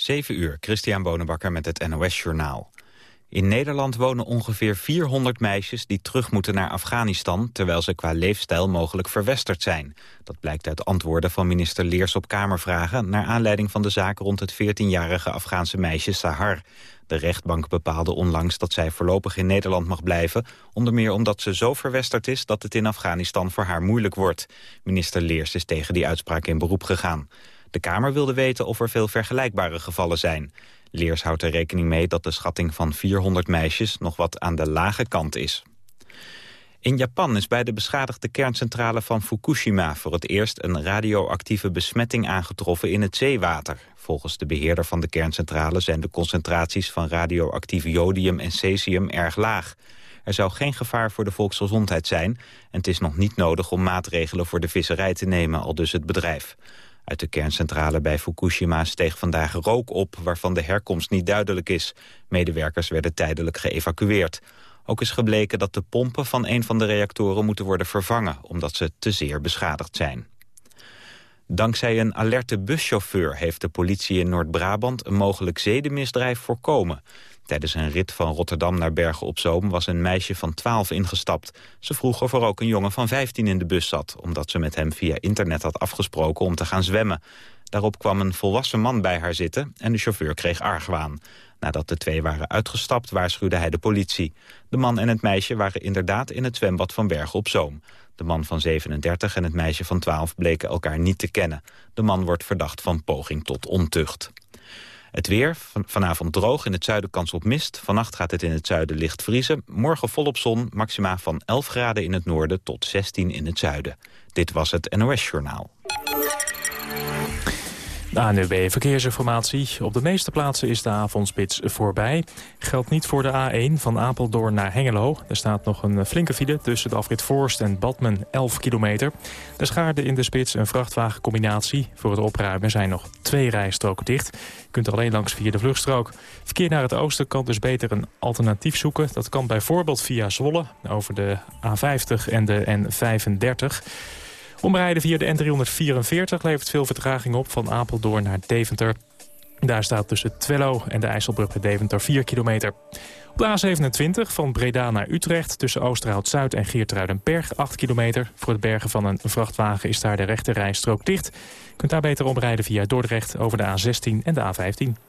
7 uur, Christian Bonenbakker met het NOS Journaal. In Nederland wonen ongeveer 400 meisjes die terug moeten naar Afghanistan... terwijl ze qua leefstijl mogelijk verwesterd zijn. Dat blijkt uit antwoorden van minister Leers op Kamervragen... naar aanleiding van de zaak rond het 14-jarige Afghaanse meisje Sahar. De rechtbank bepaalde onlangs dat zij voorlopig in Nederland mag blijven... onder meer omdat ze zo verwesterd is dat het in Afghanistan voor haar moeilijk wordt. Minister Leers is tegen die uitspraak in beroep gegaan. De Kamer wilde weten of er veel vergelijkbare gevallen zijn. Leers houdt er rekening mee dat de schatting van 400 meisjes nog wat aan de lage kant is. In Japan is bij de beschadigde kerncentrale van Fukushima voor het eerst een radioactieve besmetting aangetroffen in het zeewater. Volgens de beheerder van de kerncentrale zijn de concentraties van radioactief jodium en cesium erg laag. Er zou geen gevaar voor de volksgezondheid zijn en het is nog niet nodig om maatregelen voor de visserij te nemen, al dus het bedrijf. Uit de kerncentrale bij Fukushima steeg vandaag rook op... waarvan de herkomst niet duidelijk is. Medewerkers werden tijdelijk geëvacueerd. Ook is gebleken dat de pompen van een van de reactoren moeten worden vervangen... omdat ze te zeer beschadigd zijn. Dankzij een alerte buschauffeur heeft de politie in Noord-Brabant... een mogelijk zedenmisdrijf voorkomen. Tijdens een rit van Rotterdam naar Bergen op Zoom was een meisje van 12 ingestapt. Ze vroeg of er ook een jongen van 15 in de bus zat... omdat ze met hem via internet had afgesproken om te gaan zwemmen. Daarop kwam een volwassen man bij haar zitten en de chauffeur kreeg argwaan. Nadat de twee waren uitgestapt waarschuwde hij de politie. De man en het meisje waren inderdaad in het zwembad van Bergen op Zoom. De man van 37 en het meisje van 12 bleken elkaar niet te kennen. De man wordt verdacht van poging tot ontucht. Het weer, vanavond droog, in het zuiden kans op mist. Vannacht gaat het in het zuiden licht vriezen. Morgen volop zon, maxima van 11 graden in het noorden tot 16 in het zuiden. Dit was het NOS Journaal. ANUB Verkeersinformatie. Op de meeste plaatsen is de avondspits voorbij. Geldt niet voor de A1 van Apeldoorn naar Hengelo. Er staat nog een flinke file tussen de afrit Voorst en Badmen 11 kilometer. Er schaarde in de spits een vrachtwagencombinatie. Voor het opruimen zijn nog twee rijstroken dicht. Je kunt alleen langs via de vluchtstrook. Verkeer naar het oosten kan dus beter een alternatief zoeken. Dat kan bijvoorbeeld via Zwolle over de A50 en de N35... Omrijden via de N344 levert veel vertraging op van Apeldoorn naar Deventer. Daar staat tussen Twello en de IJsselbrug bij Deventer 4 kilometer. Op de A27 van Breda naar Utrecht tussen Oosterhout-Zuid en Geertruidenberg 8 kilometer. Voor het bergen van een vrachtwagen is daar de rechte rijstrook dicht. Je kunt daar beter omrijden via Dordrecht over de A16 en de A15.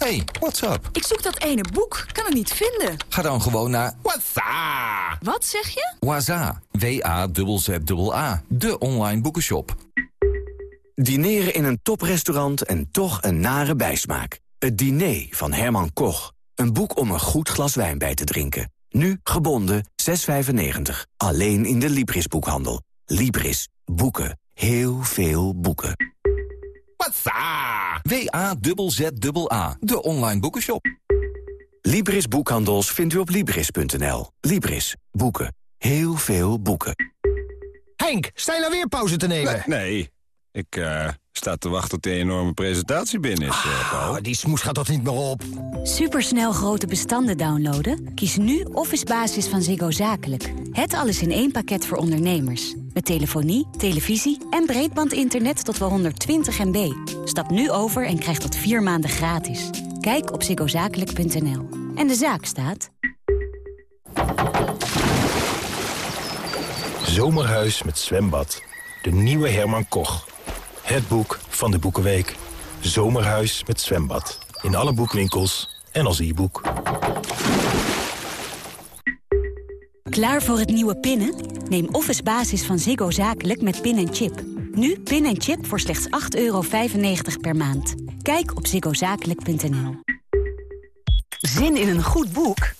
Hey, what's up? Ik zoek dat ene boek, kan het niet vinden. Ga dan gewoon naar Waza. Wat zeg je? Waza. W-A-Z-Z-A. De online boekenshop. Dineren in een toprestaurant en toch een nare bijsmaak. Het diner van Herman Koch. Een boek om een goed glas wijn bij te drinken. Nu gebonden 6,95. Alleen in de Libris-boekhandel. Libris. Boeken. Heel veel boeken. W-A-Z-Z-A. De online boekenshop. Libris Boekhandels vindt u op Libris.nl. Libris. Boeken. Heel veel boeken. Henk, sta je nou weer pauze te nemen? Nee, ik uh, sta te wachten tot die enorme presentatie binnen is, uh, ah, Die smoes gaat toch niet meer op? Supersnel grote bestanden downloaden? Kies nu Office Basis van Ziggo Zakelijk. Het alles in één pakket voor ondernemers. Met telefonie, televisie en breedbandinternet tot wel 120 MB. Stap nu over en krijg dat vier maanden gratis. Kijk op ziggozakelijk.nl. En de zaak staat... Zomerhuis met zwembad. De nieuwe Herman Koch. Het boek van de Boekenweek. Zomerhuis met zwembad. In alle boekwinkels en als e-boek. Klaar voor het nieuwe pinnen? Neem Office Basis van Ziggo Zakelijk met pin en chip. Nu pin en chip voor slechts 8,95 per maand. Kijk op ziggozakelijk.nl. Zin in een goed boek?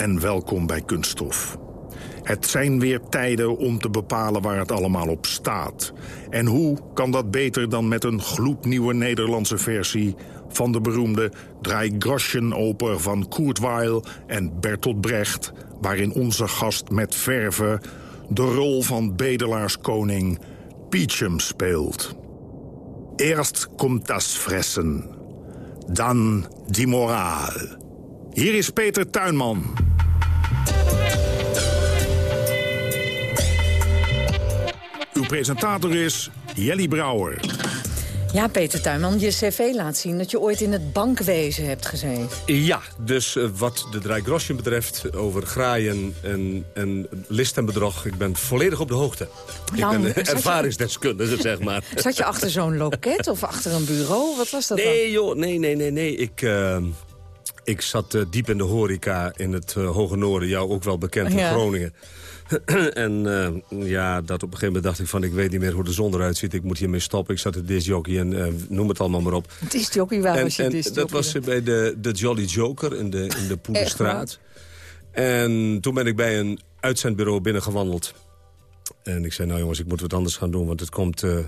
en welkom bij Kunststof. Het zijn weer tijden om te bepalen waar het allemaal op staat. En hoe kan dat beter dan met een gloednieuwe Nederlandse versie... van de beroemde Drei Groschen-oper van Kurt Weill en Bertolt Brecht... waarin onze gast met verve de rol van bedelaarskoning Peachum speelt. Eerst komt das Fressen, dan die moraal. Hier is Peter Tuinman. Uw presentator is Jelly Brouwer. Ja, Peter Tuinman, je cv laat zien dat je ooit in het bankwezen hebt gezeten. Ja, dus uh, wat de Draaigroschen betreft over graaien en, en list en bedrog... ik ben volledig op de hoogte. Nou, ik ben ervaringsdeskundige, zeg maar. Zat je achter zo'n loket of achter een bureau? Wat was dat nee, dan? joh, nee, nee, nee, nee. Ik... Uh, ik zat uh, diep in de horeca in het Hoge Noorden, jou ook wel bekend ja. in Groningen. en uh, ja, dat op een gegeven moment dacht ik van... ik weet niet meer hoe de zon eruit ziet, ik moet hiermee stoppen. Ik zat in disjockey en uh, noem het allemaal maar op. Disjockey, waar en, was je disjockey? Dat was bij de, de Jolly Joker in de, in de Poederstraat. En toen ben ik bij een uitzendbureau binnengewandeld. En ik zei, nou jongens, ik moet wat anders gaan doen... want het komt, uh,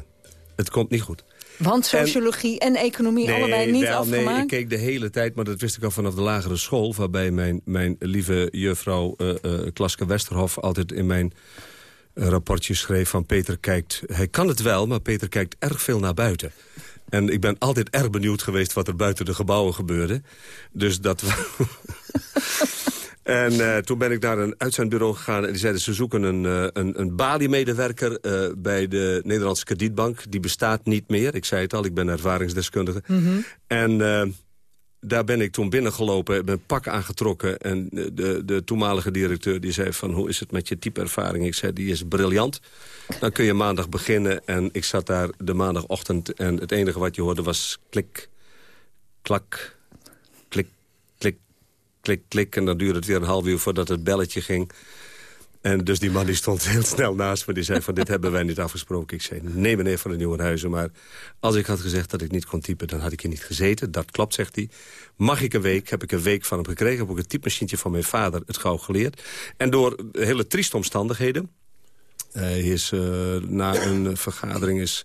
het komt niet goed. Want sociologie en, en economie nee, allebei niet wel, afgemaakt? Nee, ik keek de hele tijd, maar dat wist ik al vanaf de lagere school... waarbij mijn, mijn lieve juffrouw uh, uh, Klaske Westerhof altijd in mijn rapportje schreef van... Peter kijkt, hij kan het wel, maar Peter kijkt erg veel naar buiten. En ik ben altijd erg benieuwd geweest wat er buiten de gebouwen gebeurde. Dus dat... En uh, toen ben ik naar een uitzendbureau gegaan en die zeiden ze zoeken een, uh, een, een Bali-medewerker uh, bij de Nederlandse kredietbank. Die bestaat niet meer. Ik zei het al, ik ben ervaringsdeskundige. Mhm. Mm -hmm. En daar ben ik toen binnengelopen, ben pak aangetrokken. En de, de toenmalige directeur die zei van hoe is het met je typeervaring? Ik zei die is briljant. Dan kun je maandag beginnen. En ik zat daar de maandagochtend en het enige wat je hoorde was klik, klak, klik, klik. En dan duurde het weer een half uur voordat het belletje ging. En dus die man die stond heel snel naast me. Die zei van dit hebben wij niet afgesproken. Ik zei nee meneer van de Nieuwenhuizen. Maar als ik had gezegd dat ik niet kon typen dan had ik hier niet gezeten. Dat klopt zegt hij. Mag ik een week? Heb ik een week van hem gekregen. Heb ik een typemachientje van mijn vader het gauw geleerd. En door hele trieste omstandigheden. Hij is uh, na een vergadering is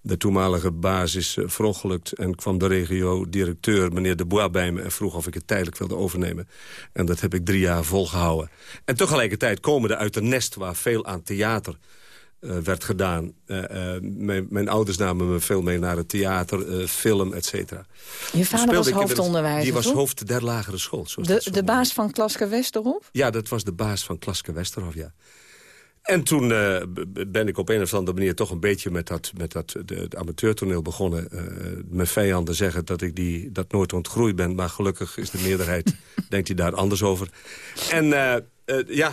de toenmalige baas is uh, verongelukt... en kwam de regio-directeur, meneer De Bois, bij me... en vroeg of ik het tijdelijk wilde overnemen. En dat heb ik drie jaar volgehouden. En tegelijkertijd komende uit een nest waar veel aan theater... Uh, werd gedaan. Uh, mijn, mijn, ouders namen me veel mee naar het theater, film, et cetera. Je vader was hoofdonderwijzer, Die was toch? hoofd der lagere school. De, de baas van Klaske Westerhof? Ja, dat was de baas van Klaske Westerhof, ja. En toen uh, ben ik op een of andere manier toch een beetje met dat, met dat de, de amateurtoneel begonnen. Uh, mijn vijanden zeggen dat ik die, dat nooit ontgroeid ben. Maar gelukkig is de meerderheid, denkt hij daar anders over. En uh, ja...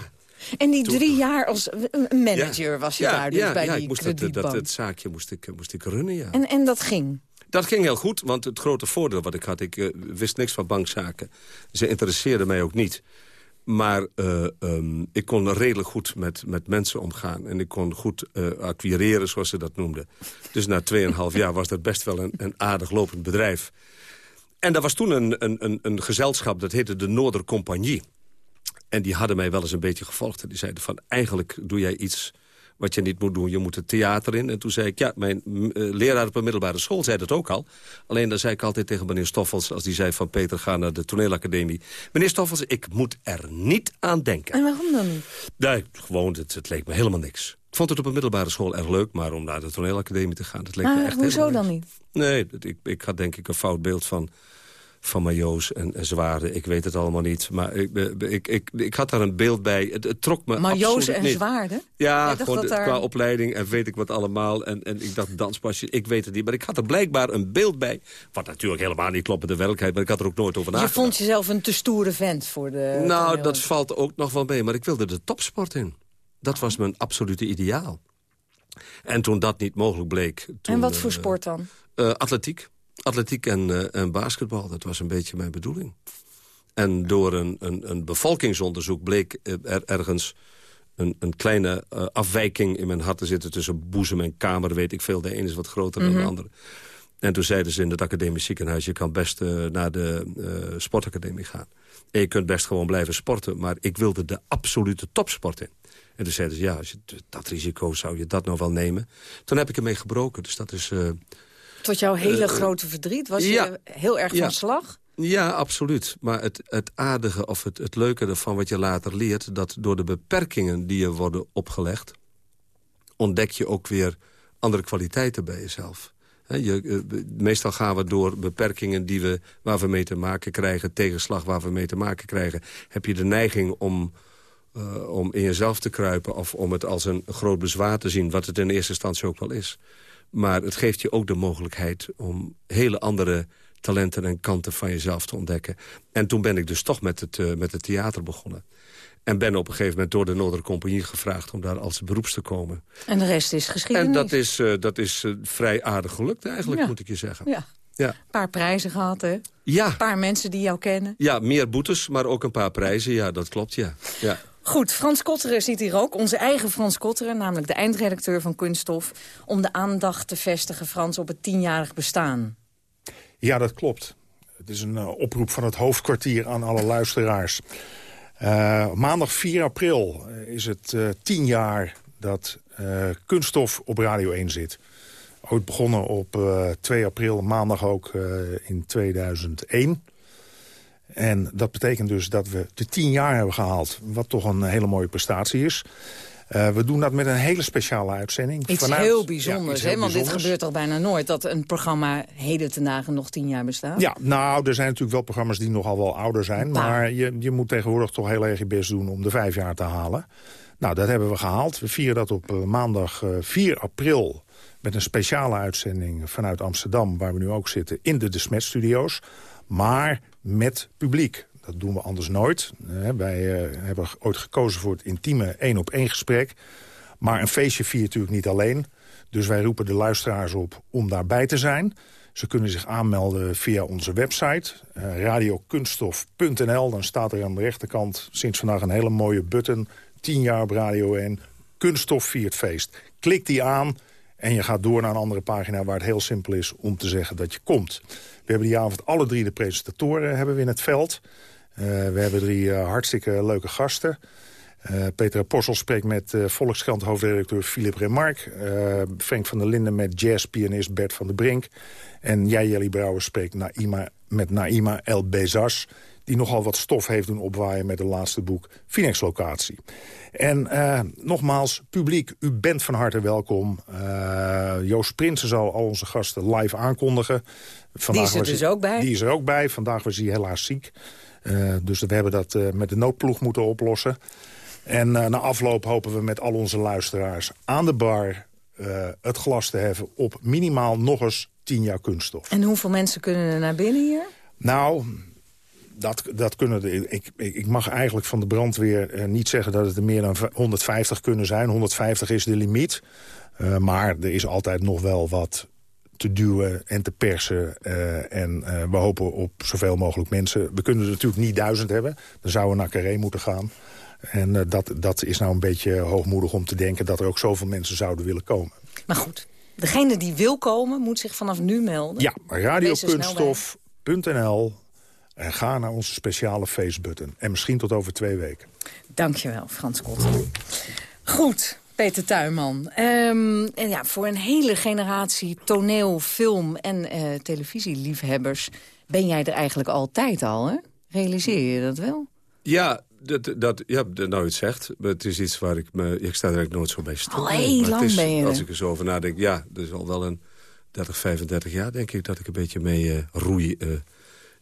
En die drie jaar als manager ja, was je ja, daar dus ja, bij ja, die ik moest dat, dat, het zaakje moest ik, moest ik runnen, ja. En, en dat ging? Dat ging heel goed, want het grote voordeel wat ik had... ik wist niks van bankzaken. Ze interesseerden mij ook niet. Maar uh, um, ik kon redelijk goed met, met mensen omgaan. En ik kon goed uh, acquireren, zoals ze dat noemden. Dus na 2,5 jaar was dat best wel een, een aardig lopend bedrijf. En er was toen een, een, een, gezelschap, dat heette de Noordercompagnie. En die hadden mij wel eens een beetje gevolgd. En die zeiden van, eigenlijk doe jij iets wat je niet moet doen. Je moet het theater in. En toen zei ik, ja, mijn uh, leraar op een middelbare school zei dat ook al. Alleen dan zei ik altijd tegen meneer Stoffels... als die zei van Peter, ga naar de toneelacademie. Meneer Stoffels, ik moet er niet aan denken. En waarom dan niet? Nee, gewoon, het, het leek me helemaal niks. Ik vond het op een middelbare school erg leuk... maar om naar de toneelacademie te gaan, dat leek maar me echt hoezo dan niet? Nee, ik, ik had denk ik een fout beeld van van majo's en, en zwaarden. Ik weet het allemaal niet. Maar ik, ik, ik, ik had daar een beeld bij. Het, het trok me majo's absoluut en niet. zwaarden? Ja, gewoon dat daar... qua opleiding en weet ik wat allemaal. En, en ik dacht danspasje, ik weet het niet. Maar ik had er blijkbaar een beeld bij. Wat natuurlijk helemaal niet klopt met de werkelijkheid. Maar ik had er ook nooit over nagedacht. Je vond jezelf een te stoere vent voor de Nou, dat valt ook nog wel mee. Maar ik wilde de topsport in. Dat was mijn absolute ideaal. En toen dat niet mogelijk bleek... Toen, en wat voor uh, sport dan? Uh, atletiek. Atletiek en, uh, en basketbal, dat was een beetje mijn bedoeling. En door een, een, een bevolkingsonderzoek bleek er ergens een, een kleine uh, afwijking in mijn hart te zitten... tussen boezem en kamer, weet ik veel. De ene is wat groter mm -hmm. dan de andere. En toen zeiden ze in het academisch ziekenhuis... je kan best uh, naar de uh, sportacademie gaan. En je kunt best gewoon blijven sporten. Maar ik wilde de absolute topsport in. En toen zeiden ze, ja, als je dat risico zou je dat nou wel nemen. Toen heb ik ermee gebroken, dus dat is... Tot jouw hele grote verdriet? Was je heel erg van slag? Ja, absoluut. Maar het, het aardige of het, het leuke ervan wat je later leert... dat door de beperkingen die je worden opgelegd... ontdek je ook weer andere kwaliteiten bij jezelf. je, eh, meestal gaan we door beperkingen die we, waar we mee te maken krijgen... tegenslag waar we mee te maken krijgen... heb je de neiging om, uh, om in jezelf te kruipen... of om het als een groot bezwaar te zien... wat het in eerste instantie ook wel is. Maar het geeft je ook de mogelijkheid om hele andere talenten en kanten van jezelf te ontdekken. En toen ben ik dus toch met het, uh, met het theater begonnen. En ben op een gegeven moment door de Noordere Compagnie gevraagd... om daar als beroeps te komen. En de rest is geschiedenis. En dat is, uh, dat is uh, vrij aardig gelukt eigenlijk, moet ik je zeggen. Ja. Ja. Een paar prijzen gehad, hè? Ja. Een paar mensen die jou kennen. Ja, meer boetes, maar ook een paar prijzen. Ja, dat klopt, ja. ja. Goed, Frans Kotteren zit hier ook. Onze eigen Frans Kotteren, namelijk de eindredacteur van Kunststof... om de aandacht te vestigen, Frans, op het tienjarig bestaan. Ja, dat klopt. Het is een uh, oproep van het hoofdkwartier aan alle luisteraars. Uh, maandag 4 april is het tien jaar dat Kunststof op Radio 1 zit. Ooit begonnen op 2 april, maandag ook in 2001. En dat betekent dus dat we de tien jaar hebben gehaald. Wat toch een hele mooie prestatie is. Uh, we doen dat met een hele speciale uitzending. Iets Vanuit, heel bijzonders, ja, hè? want dit gebeurt al bijna nooit... dat een programma heden ten dagen nog tien jaar bestaat. Ja, nou, er zijn natuurlijk wel programma's die nogal wel ouder zijn... maar je, je moet tegenwoordig toch heel erg je best doen om de vijf jaar te halen. Nou, dat hebben we gehaald. We vieren dat op uh, maandag uh, 4 april met een speciale uitzending vanuit Amsterdam... waar we nu ook zitten, in de De Smet Studio's. Maar met publiek. Dat doen we anders nooit. wij uh, hebben ooit gekozen voor het intieme één-op-één gesprek. Maar een feestje viert natuurlijk niet alleen. Dus wij roepen de luisteraars op om daarbij te zijn. Ze kunnen zich aanmelden via onze website, uh, radiokunststof.nl. Dan staat er aan de rechterkant sinds vandaag een hele mooie button. 10 jaar op Radio 1. Kunststof viert feest. Klik die aan en je gaat door naar een andere pagina... waar het heel simpel is om te zeggen dat je komt. We hebben die avond alle drie de presentatoren hebben we in het veld... Uh, we hebben drie uh, hartstikke leuke gasten. Uh, Peter Possel spreekt met Volkskrant hoofdredacteur Philippe Remarque. Frank van der Linden met jazzpianist Bert van der Brink. En jij, Jelly Brouwer, spreekt Naima, met Naima El Bezas die nogal wat stof heeft doen opwaaien met het laatste boek Phoenix Locatie. En uh, nogmaals, publiek, u bent van harte welkom. Uh, Joost Prinsen zal al onze gasten live aankondigen. Vandaag die is er dus hij, ook bij? Die is er ook bij. Vandaag was hij helaas ziek. Uh, dus we hebben dat met de noodploeg moeten oplossen. En na afloop hopen we met al onze luisteraars aan de bar... het glas te heffen op minimaal nog eens 10 jaar kunststof. En hoeveel mensen kunnen er naar binnen hier? Nou, dat, dat kunnen de, ik, ik mag eigenlijk van de brandweer uh, niet zeggen dat het er meer dan 150 kunnen zijn. 150 is de limiet. Uh, maar er is altijd nog wel wat te duwen en te persen. Uh, en we hopen op zoveel mogelijk mensen. We kunnen er natuurlijk niet duizend hebben. Dan zouden we naar Carré moeten gaan. En dat, dat is nou een beetje hoogmoedig om te denken... dat er ook zoveel mensen zouden willen komen. Maar goed, degene die wil komen moet zich vanaf nu melden. Ja, radiokunststof.nl en ga naar onze speciale facebutton. En misschien tot over twee weken. Dankjewel, Frans Kotter. Goed, Peter Tuinman. Um, en ja, voor een hele generatie toneel, film en uh, televisieliefhebbers... ben jij er eigenlijk altijd al, hè? Realiseer je dat wel? Ja, dat, dat, ja, nou je het zegt. Het is iets waar ik me... Ik sta er eigenlijk nooit zo bij stil. Al heel lang is, ben je Als ik er zo over nadenk, ja, dat is al wel een 30, 35 jaar, denk ik... dat ik een beetje mee uh, roei... Uh,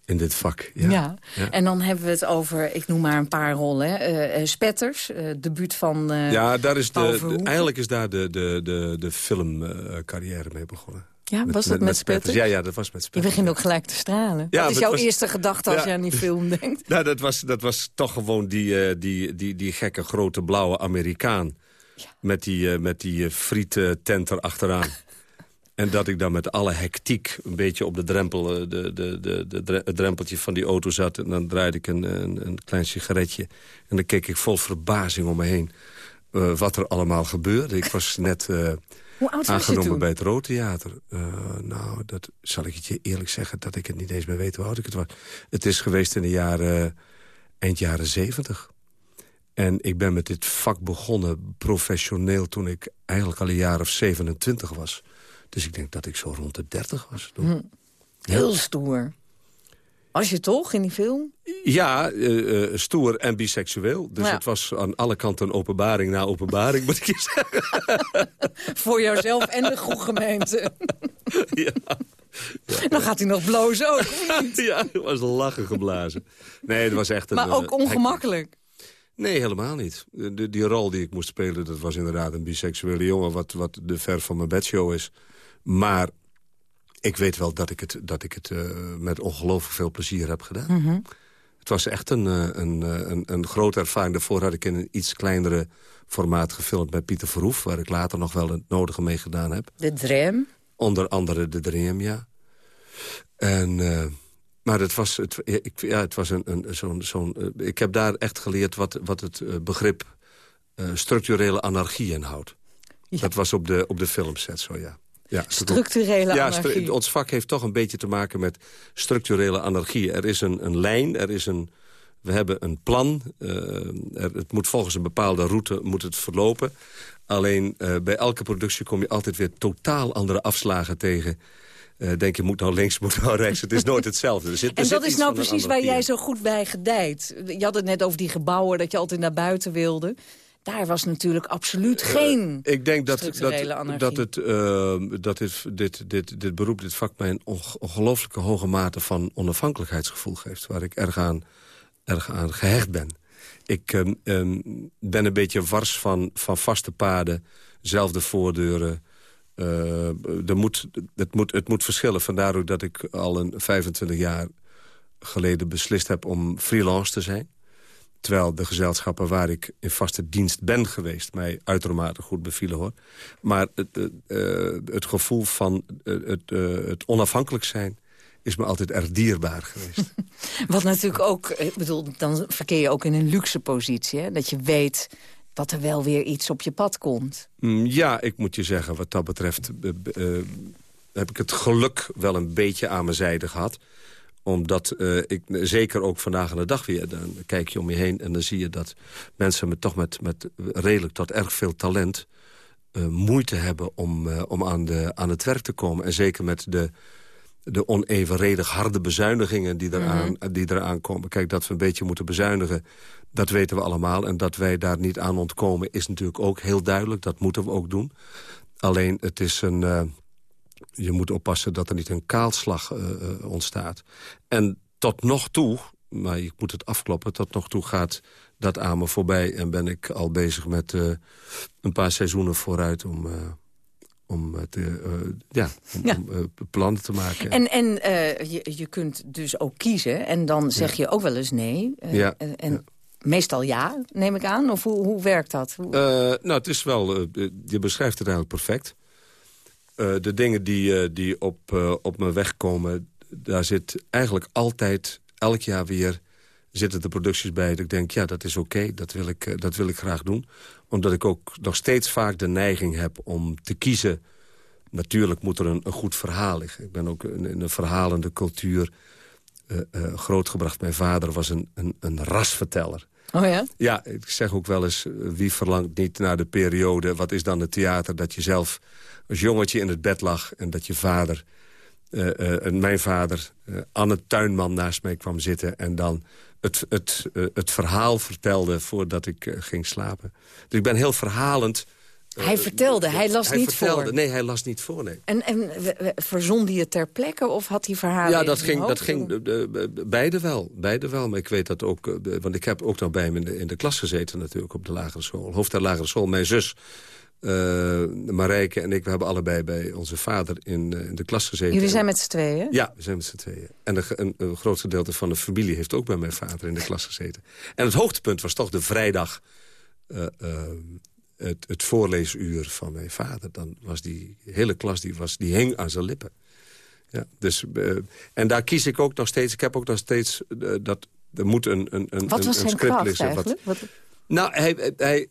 in dit vak. Ja. Ja. ja. en dan hebben we het over, ik noem maar een paar rollen. Uh, uh, Spetters, uh, debuut van Ja, daar is de, de, eigenlijk is daar de, de, de, de filmcarrière mee begonnen. Ja, was dat met, met Spetters? Ja, ja, dat was met Spetters. Je begint ook gelijk te stralen. Ja, Wat is jouw was, eerste gedachte als ja, je aan die film denkt? Nou, dat was, dat was toch gewoon die, die, die, die gekke grote blauwe Amerikaan. Ja. Met die, met die friettent erachteraan. En dat ik dan met alle hectiek een beetje op de drempel, de, de, de, de, het drempeltje van die auto zat. En dan draaide ik een, een, een klein sigaretje. En dan keek ik vol verbazing om me heen uh, wat er allemaal gebeurde. Ik was net uh, aangenomen bij het Rood Theater. Uh, nou, dat zal ik het je eerlijk zeggen dat ik het niet eens meer weet hoe oud ik het was. Het is geweest in de jaren, eind jaren zeventig. En ik ben met dit vak begonnen professioneel... toen ik eigenlijk al een jaar of 27 was. Dus ik denk dat ik zo rond de 30 was. Toen. Hm. Heel stoer. Was je toch in die film? Ja, uh, uh, stoer en biseksueel. Dus Ja. het was aan alle kanten een openbaring na openbaring, moet ik je zeggen. Voor jouzelf en de groegemeente. ja. Dan gaat hij nog blozen ook. ja, het was lachen geblazen. Nee, het was echt een... Maar ook eh, ongemakkelijk. Nee, helemaal niet. De, die rol die ik moest spelen, dat was inderdaad een biseksuele jongen... wat, wat de ver van mijn bedshow is. Maar ik weet wel dat ik het, dat ik het eh, met ongelooflijk veel plezier heb gedaan. Mhm. Het was echt een, eh, een, eh, een, een grote ervaring. Daarvoor had ik in een iets kleinere formaat gefilmd met Pieter Verhoef... waar ik later nog wel het nodige mee gedaan heb. De Drem. Onder andere de Dream, ja. En, maar het was, het, ja, ik, ja, het was een, een, zo'n... zo'n ik heb daar echt geleerd wat, wat het begrip structurele anarchie inhoudt. Dat was op de, op de filmset zo, ja. Ja Structurele ja, anarchie. stru- ons vak heeft toch een beetje te maken met structurele anarchie. Er is een, een lijn, er is een... We hebben een plan. eh, er, het moet volgens een bepaalde route moet het verlopen. Alleen eh, bij elke productie kom je altijd weer totaal andere afslagen tegen. Eh, denk je, moet nou links, moet nou rechts. Het is nooit hetzelfde. Er zit, er En dat is nou precies waar jij zo goed bij gedijt. Je had het net over die gebouwen, dat je altijd naar buiten wilde. Daar was natuurlijk absoluut geen Ik denk dat, dat, dat, het, eh, dat dit, dit, dit, dit beroep, dit vak... mij een onge- ongelooflijke hoge mate van onafhankelijkheidsgevoel geeft... waar ik erg aan, erg aan gehecht ben. Ik ehm, ehm, ben een beetje wars van, van vaste paden, zelfde voordeuren... Eh, er moet, het, moet, het moet verschillen. Vandaar ook dat ik al een 25 jaar geleden beslist heb om freelance te zijn. Terwijl de gezelschappen waar ik in vaste dienst ben geweest... mij uitermate goed bevielen, hoor. Maar het, eh, eh, het gevoel van eh, het, eh, het onafhankelijk zijn... is me altijd erg dierbaar geweest. Wat natuurlijk ook, ik bedoel, dan verkeer je ook in een luxe positie. Hè? Dat je weet dat er wel weer iets op je pad komt. Mm, Ja, ik moet je zeggen, wat dat betreft... heb ik het geluk wel een beetje aan mijn zijde gehad omdat eh, ik, zeker ook vandaag aan de dag weer... dan kijk je om je heen en dan zie je dat mensen met, toch met, met redelijk tot erg veel talent... eh, moeite hebben om, eh, om aan, de, aan het werk te komen. En zeker met de, de onevenredig harde bezuinigingen die eraan, die eraan komen. Kijk, dat we een beetje moeten bezuinigen, dat weten we allemaal. En dat wij daar niet aan ontkomen is natuurlijk ook heel duidelijk. Dat moeten we ook doen. Alleen, het is een... je moet oppassen dat er niet een kaalslag eh, eh, ontstaat. En tot nog toe, maar ik moet het afkloppen... tot nog toe gaat dat aan me voorbij... en ben ik al bezig met eh, een paar seizoenen vooruit... om, om, eh, ja, om, Ja. om, plannen te maken. En, en je, je kunt dus ook kiezen. En dan zeg je ook wel eens nee. Ja, En, meestal ja, neem ik aan. Of hoe, hoe werkt dat? Hoe- nou, het is wel... je beschrijft het eigenlijk perfect. Eh, de dingen die, eh, die op, eh, op mijn weg komen... daar zit eigenlijk altijd, elk jaar weer... zitten de producties bij dat ik denk... ja, dat is oké, dat, wil ik, dat wil ik graag doen. Omdat ik ook nog steeds vaak de neiging heb om te kiezen... Natuurlijk moet er een, een goed verhaal liggen. Ik ben ook in, in een verhalende cultuur grootgebracht. Mijn vader was een, een, een rasverteller. Oh ja? Ja, ik zeg ook wel eens, wie verlangt niet naar de periode... wat is dan het theater, dat je zelf als jongetje in het bed lag... en dat je vader, en mijn vader, eh, Anne Tuinman naast mij kwam zitten... en dan het, het, het verhaal vertelde voordat ik ging slapen. Dus ik ben heel verhalend. Hij vertelde, hij las niet vertelde, voor. Nee, hij las niet voor, nee. En, en verzon die het ter plekke of had hij verhalen Ja, dat ging, dat ging beide wel. Beide wel. Maar ik weet dat ook... Want ik heb ook nog bij hem in de, in de klas gezeten natuurlijk op de lagere school. Hoofd der lagere school. Mijn zus, eh Marijke en ik, we hebben allebei bij onze vader in, eh, in de klas gezeten. Jullie zijn met z'n tweeën? Ja, we zijn met z'n tweeën. En een, een, een groot gedeelte van de familie heeft ook bij mijn vader in de klas gezeten. En het hoogtepunt was toch de vrijdag... eh, het, het voorleesuur van mijn vader. Dan was die hele klas, die, was, die hing aan zijn lippen. Ja, dus, en daar kies ik ook nog steeds... Ik heb ook nog steeds dat... Er moet een, een, een, Wat was een zijn script kracht liggen. Wat, eigenlijk? Wat, nou, hij, hij,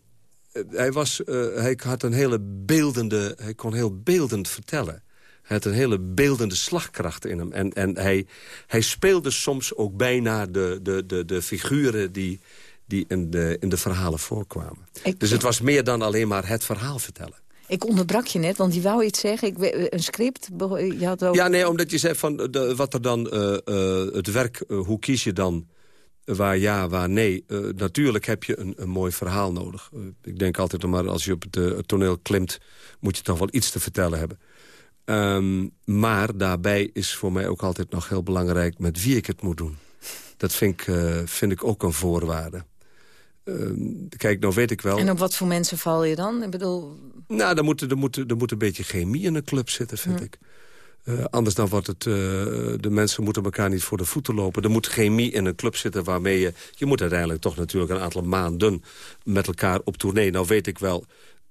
hij, was, eh, hij had een hele beeldende... Hij kon heel beeldend vertellen. Hij had een hele beeldende slagkracht in hem. En, en hij, hij speelde soms ook bijna de, de, de, de figuren die, die in de, in de verhalen voorkwamen. dus het was meer dan alleen maar het verhaal vertellen. Ik onderbrak je net, want je wou iets zeggen. Ik, een script? Je had ook... Ja, nee, omdat je zei van de, wat er dan, eh, eh, het werk, eh, hoe kies je dan waar ja, waar nee. Eh, natuurlijk heb je een, een mooi verhaal nodig. Eh, ik denk altijd maar, als je op het, eh, het toneel klimt... moet je toch wel iets te vertellen hebben. Ehm, maar daarbij is voor mij ook altijd nog heel belangrijk... met wie ik het moet doen. Dat vind ik, vind ik ook een voorwaarde. Ehm, kijk, nou weet ik wel... En op wat voor mensen val je dan? Ik bedoel... Nou, er moet, er, moet, er moet een beetje chemie in een club zitten, vind Hm. ik. Eh, anders dan wordt het... eh, de mensen moeten elkaar niet voor de voeten lopen. Er moet chemie in een club zitten waarmee je... Je moet uiteindelijk toch natuurlijk een aantal maanden met elkaar op tournee. Nou weet ik wel...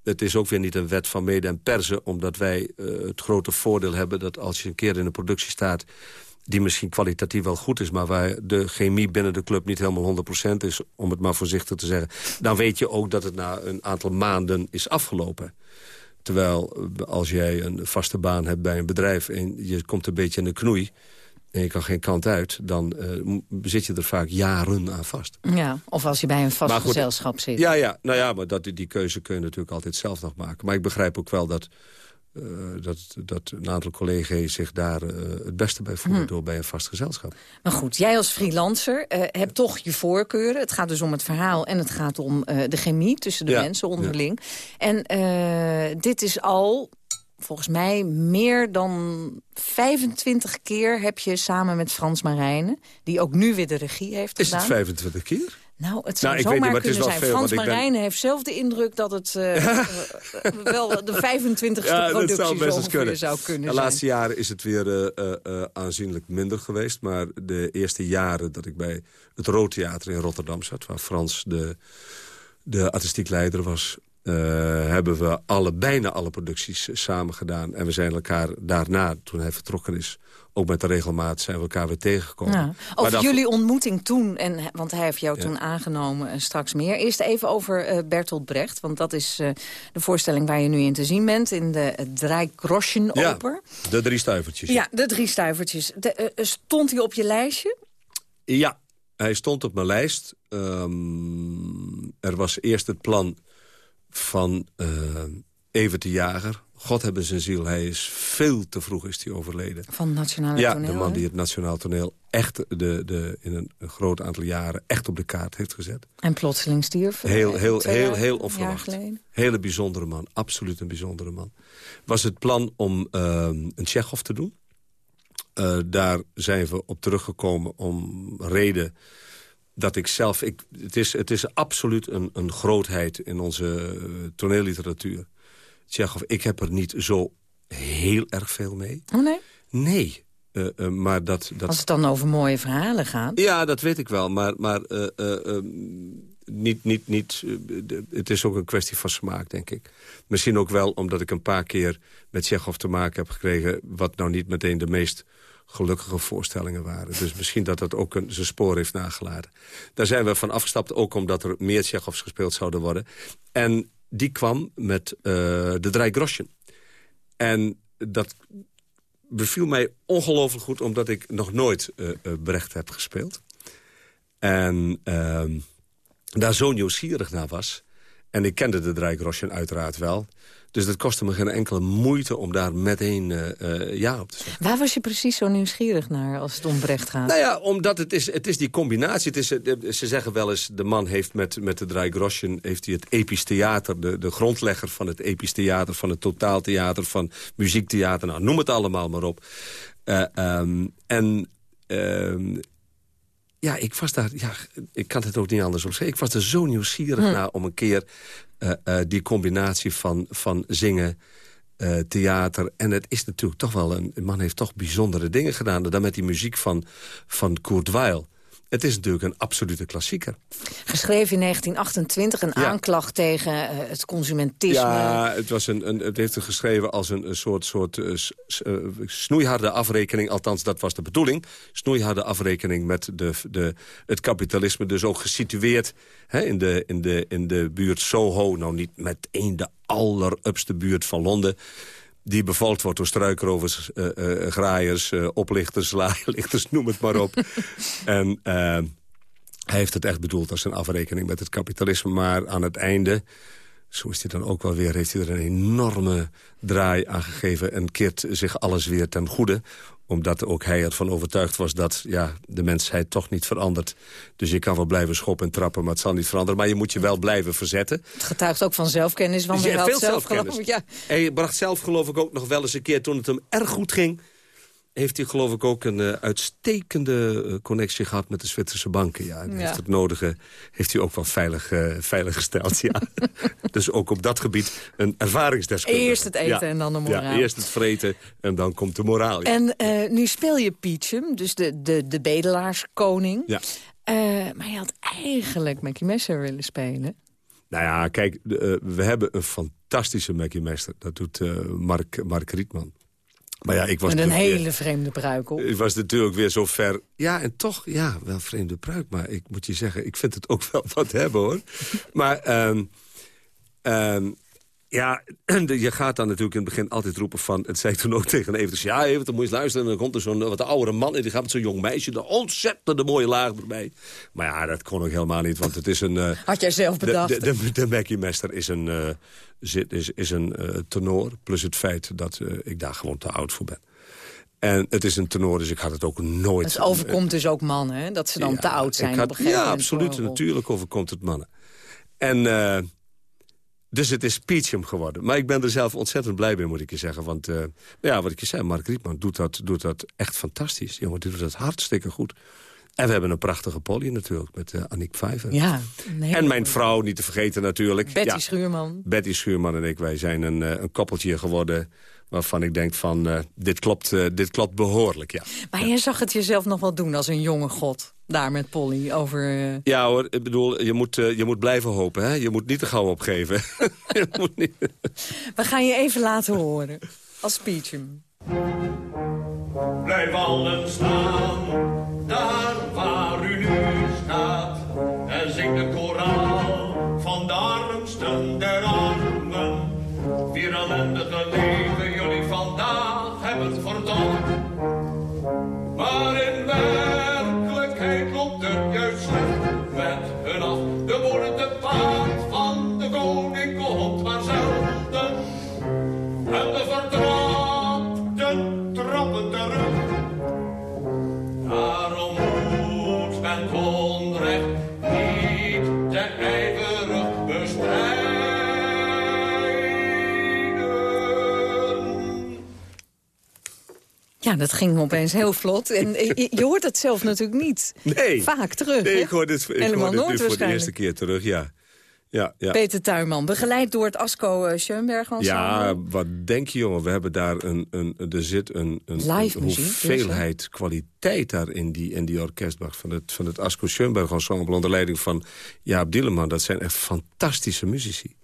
Het is ook weer niet een wet van mede en persen... omdat wij eh, het grote voordeel hebben dat als je een keer in een productie staat... die misschien kwalitatief wel goed is... maar waar de chemie binnen de club niet helemaal 100% is... om het maar voorzichtig te zeggen... dan weet je ook dat het na een aantal maanden is afgelopen. Terwijl eh, als jij een vaste baan hebt bij een bedrijf... en je komt een beetje in de knoei en je kan geen kant uit... dan eh, zit je er vaak jaren aan vast. Ja, of als je bij een vast goed, gezelschap zit. Ja, ja, nou ja, maar dat, die keuze kun je natuurlijk altijd zelf nog maken. Maar ik begrijp ook wel dat, eh, dat, dat een aantal collega's zich daar eh, het beste bij voelen... Hm. door bij een vast gezelschap. Maar goed, jij als freelancer eh, hebt toch je voorkeuren. Het gaat dus om het verhaal en het gaat om de chemie tussen de Ja, mensen onderling. En dit is al, volgens mij, meer dan 25 keer heb je samen met Frans Marijnen... die ook nu weer de regie heeft Is gedaan. het 25 keer? Nou, het zou Nou, weet niet, zomaar maar het is kunnen wel zijn. veel, Frans ben- Marijnen heeft zelf de indruk dat het eh, wel de 25ste Ja, dat productie zou zo best kunnen. zou kunnen de zijn. laatste jaren is het weer eh, eh, aanzienlijk minder geweest. Maar de eerste jaren dat ik bij het Roodtheater in Rotterdam zat... waar Frans de, de artistiek leider was... hebben we alle, bijna alle producties samen gedaan. En we zijn elkaar daarna, toen hij vertrokken is... ook met de regelmaat zijn we elkaar weer tegengekomen. Over jullie ontmoeting toen, en, want hij heeft jou Ja. toen aangenomen en straks meer. Eerst even over eh, Bertolt Brecht, want dat is eh, de voorstelling waar je nu in te zien bent... in de uh, Drijkroschen-oper. Ja, de drie stuivertjes. Ja, de drie stuivertjes. De, eh, stond hij op je lijstje? Ja, hij stond op mijn lijst. Ehm, er was eerst het plan van eh Evert de Jager. God hebben zijn ziel, hij is veel te vroeg is hij overleden. Van het Nationale ja, Toneel, de man die het Nationaal Toneel echt de, de, in een, groot aantal jaren echt op de kaart heeft gezet. En plotseling stierf. eh, Heel, heel, twee heel, heel jaar onverwacht. Hele bijzondere man, absoluut een bijzondere man. Was het plan om ehm, een Tsjechov te doen. Eh, daar zijn we op teruggekomen om reden dat ik zelf... Ik, het, is, het is absoluut een, een grootheid in onze eh, toneelliteratuur. Tsjechov, ik heb er niet zo heel erg veel mee. Oh nee? Nee, Eh, eh, maar dat... dat Als het dan over mooie verhalen gaat. ja, dat weet ik wel, maar, maar eh, eh, eh, niet, niet, niet, het is ook een kwestie van smaak, denk ik. Misschien ook wel omdat ik een paar keer met Tsjechov te maken heb gekregen... wat nou niet meteen de meest gelukkige voorstellingen waren. Dus misschien dat dat ook een, zijn spoor heeft nagelaten. Daar zijn we van afgestapt, ook omdat er meer Tsjechovs gespeeld zouden worden. En die kwam met eh, de Groschen. En dat beviel mij ongelooflijk goed... omdat ik nog nooit eh, Brecht heb gespeeld. En ehm, daar zo nieuwsgierig naar was. En ik kende de Drijkroschen uiteraard wel. Dus dat kostte me geen enkele moeite om daar meteen eh, eh, ja op te zeggen. Waar was je precies zo nieuwsgierig naar als het om Brecht gaat? Nou ja, omdat het is, het is die combinatie. Het is, eh, ze zeggen wel eens, de man heeft met, met de Drijkroschen... heeft hij het episch theater, de, de grondlegger van het episch theater... van het totaaltheater, van muziektheater, nou, noem het allemaal maar op. Eh, ehm, en ehm, ja, ik was daar, ja, ik kan het ook niet anders omschrijven. Ik was er zo nieuwsgierig Hm. naar om een keer eh, eh, die combinatie van, van zingen, eh, theater. En het is natuurlijk toch wel een, een man heeft toch bijzondere dingen gedaan. Dan met die muziek van, van Kurt Weill. Het is natuurlijk een absolute klassieker. Geschreven in 1928, een Ja. aanklacht tegen eh, het consumentisme. Ja, het, was een, een, het heeft er geschreven als een, een soort, soort eh, eh, snoeiharde afrekening. Althans, dat was de bedoeling. Snoeiharde afrekening met de, de, het kapitalisme. Dus ook gesitueerd hè, in, de, in, de, in de buurt Soho. Nou, niet meteen de allerupste buurt van Londen die bevolkt wordt door struikrovers, eh, graaiers, eh, oplichters, laailichters, noem het maar op. en, Hij heeft het echt bedoeld als een afrekening met het kapitalisme. Maar aan het einde, zo is hij dan ook wel weer... heeft hij er een enorme draai aan gegeven... en keert zich alles weer ten goede omdat ook hij ervan overtuigd was dat ja, de mensheid toch niet verandert. Dus je kan wel blijven schoppen en trappen, maar het zal niet veranderen. Maar je moet je wel blijven verzetten. Het getuigt ook van zelfkennis, want hij ja, veel zelf zelfkennis. ik, ja. Hij bracht zelf geloof ik ook nog wel eens een keer... toen het hem erg goed ging... heeft hij geloof ik ook een eh, uitstekende eh, connectie gehad met de Zwitserse banken. Ja. En Ja. Heeft het nodige heeft hij ook wel veilig, eh, veilig gesteld. Ja. dus ook op dat gebied een ervaringsdeskundige. Eerst het eten Ja. en dan de moraal. Ja, eerst het vreten en dan komt de moraal. Ja. En nu speel je Peachum, dus de, de, de bedelaarskoning. Ja. Maar je had eigenlijk Mackie Messer willen spelen. Nou ja, kijk, we hebben een fantastische Mackie Mester. Dat doet Mark, Mark Rietman. Maar ja, ik was Met een hele vreemde pruik op. Ik was natuurlijk weer zo ver. Ja, en toch, ja, wel vreemde pruik. Maar ik moet je zeggen, ik vind het ook wel wat hebben, hoor. maar, ehm, ja, je gaat dan natuurlijk in het begin altijd roepen van... Het zei ik toen ook tegen Evert. Ja, Evert, dan moet je eens luisteren. En dan komt er zo'n wat oudere man en die gaat met zo'n jong meisje. De ontzettende mooie laag erbij. Maar ja, dat kon ook helemaal niet, want het is een... eh, Had jij zelf bedacht. de, de, de Mackie Mester is een, eh, zit, is, is een eh, tenor. Plus het feit dat ik daar gewoon te oud voor ben. En het is een tenor, dus ik had het ook nooit... Het overkomt dus ook mannen, hè? dat ze dan Ja, te oud zijn had- op een gegeven Ja, absoluut. Natuurlijk overkomt het mannen. En dus het is Peachum geworden. Maar ik ben er zelf ontzettend blij mee, moet ik je zeggen. Want eh, ja, wat ik je zei, Mark Rietman doet dat, doet dat echt fantastisch. Jongen, die doet dat hartstikke goed. En we hebben een prachtige Polly natuurlijk, met uh, Aniek Vijver. Ja, En mijn vrouw, niet te vergeten natuurlijk. Betty Ja, Schuurman. Betty Schuurman en ik, wij zijn een, eh, een koppeltje geworden... waarvan ik denk van, eh, dit, klopt, eh, dit klopt behoorlijk, ja. Maar jij zag het jezelf nog wel doen als een jonge god. Daar met Polly over... eh, Ja hoor, ik bedoel, je moet, je moet blijven hopen, hè? Je moet niet te gauw opgeven. je moet niet... We gaan je even laten horen. Als Peachum. Blijf allen staan, daar waar u nu staat. En zing de koraal van de armsten der armen. Vier ellendige leven Ja, dat ging opeens heel vlot. En je, je hoort het zelf natuurlijk niet Nee. vaak terug. Nee, ik hoor dit, ik Helemaal nooit voor de eerste keer terug, ja. Ja, ja. Peter Tuinman, begeleid door het Asco eh, Schoenberg. Ja, wat denk je, jongen? We hebben daar een, een, er zit een, een, Live een dus, hoeveelheid kwaliteit daar in die, in die orkestbak van het, van het Asko Schoenberg ensemble onder leiding van Jaap Dieleman. Dat zijn echt fantastische muzici.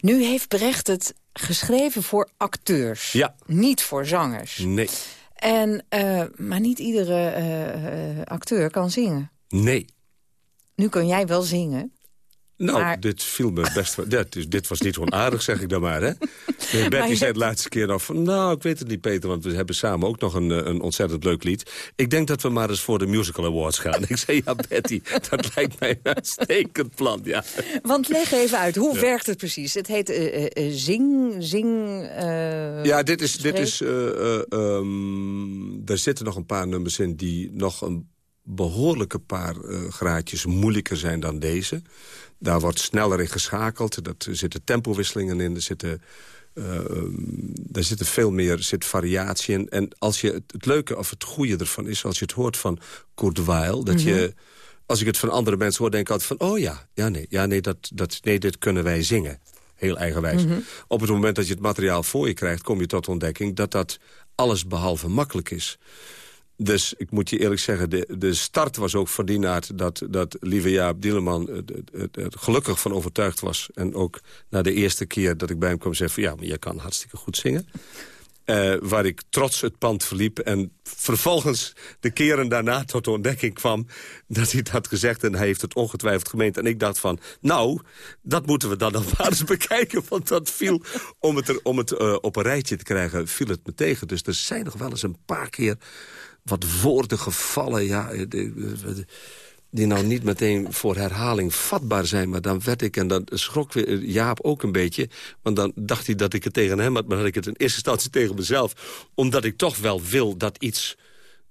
Nu heeft Brecht het geschreven voor acteurs. Ja. Niet voor zangers. Nee, En, eh, maar niet iedere eh, eh, acteur kan zingen. nee. Nu kan jij wel zingen. Nou, Maar- dit viel me best wel... Dit, was niet onaardig, zeg ik dan maar, hè? Betty je zei de laatste keer nog van... nou, ik weet het niet, Peter, want we hebben samen ook nog een, eh, een ontzettend leuk lied. Ik denk dat we maar eens voor de Musical Awards gaan. Ik zei, ja, Betty, dat lijkt mij een uitstekend plan, ja. Want leg even uit, hoe Ja. werkt het precies? Het heet eh, eh, Zing... zing Ja, dit is... Dit is ehm, er zitten nog een paar nummers in die nog een behoorlijke paar graadjes moeilijker zijn dan deze. Daar wordt sneller in geschakeld. Dat, er zitten tempowisselingen in. Er zitten, eh, ehm, daar zitten veel meer zit variatie in. En als je, het, het leuke of het goede ervan is... als je het hoort van Kurt Weill... dat je, als ik het van andere mensen hoor, denk ik altijd van... oh ja, ja nee, ja, nee, dat, dat, nee dit kunnen wij zingen. Heel eigenwijs. Op het moment dat je het materiaal voor je krijgt... kom je tot ontdekking dat dat alles behalve makkelijk is. Dus ik moet je eerlijk zeggen, de, de start was ook van die dat, dat lieve Jaap Dieleman er er gelukkig van overtuigd was. En ook na de eerste keer dat ik bij hem kwam zei van... ja, maar je kan hartstikke goed zingen. Eh, waar ik trots het pand verliep. En vervolgens de keren daarna tot de ontdekking kwam... dat hij het had gezegd en hij heeft het ongetwijfeld gemeend. En ik dacht van, nou, dat moeten we dan nog maar eens bekijken. Want dat viel, om het, om het eh, op een rijtje te krijgen, viel het me tegen. Dus er zijn nog wel eens een paar keer wat woorden gevallen. Ja, de- de- die nou niet meteen voor herhaling vatbaar zijn. Maar dan werd ik, en dan schrok weer Jaap ook een beetje... want dan dacht hij dat ik het tegen hem had... maar had ik het in eerste instantie tegen mezelf. Omdat ik toch wel wil dat iets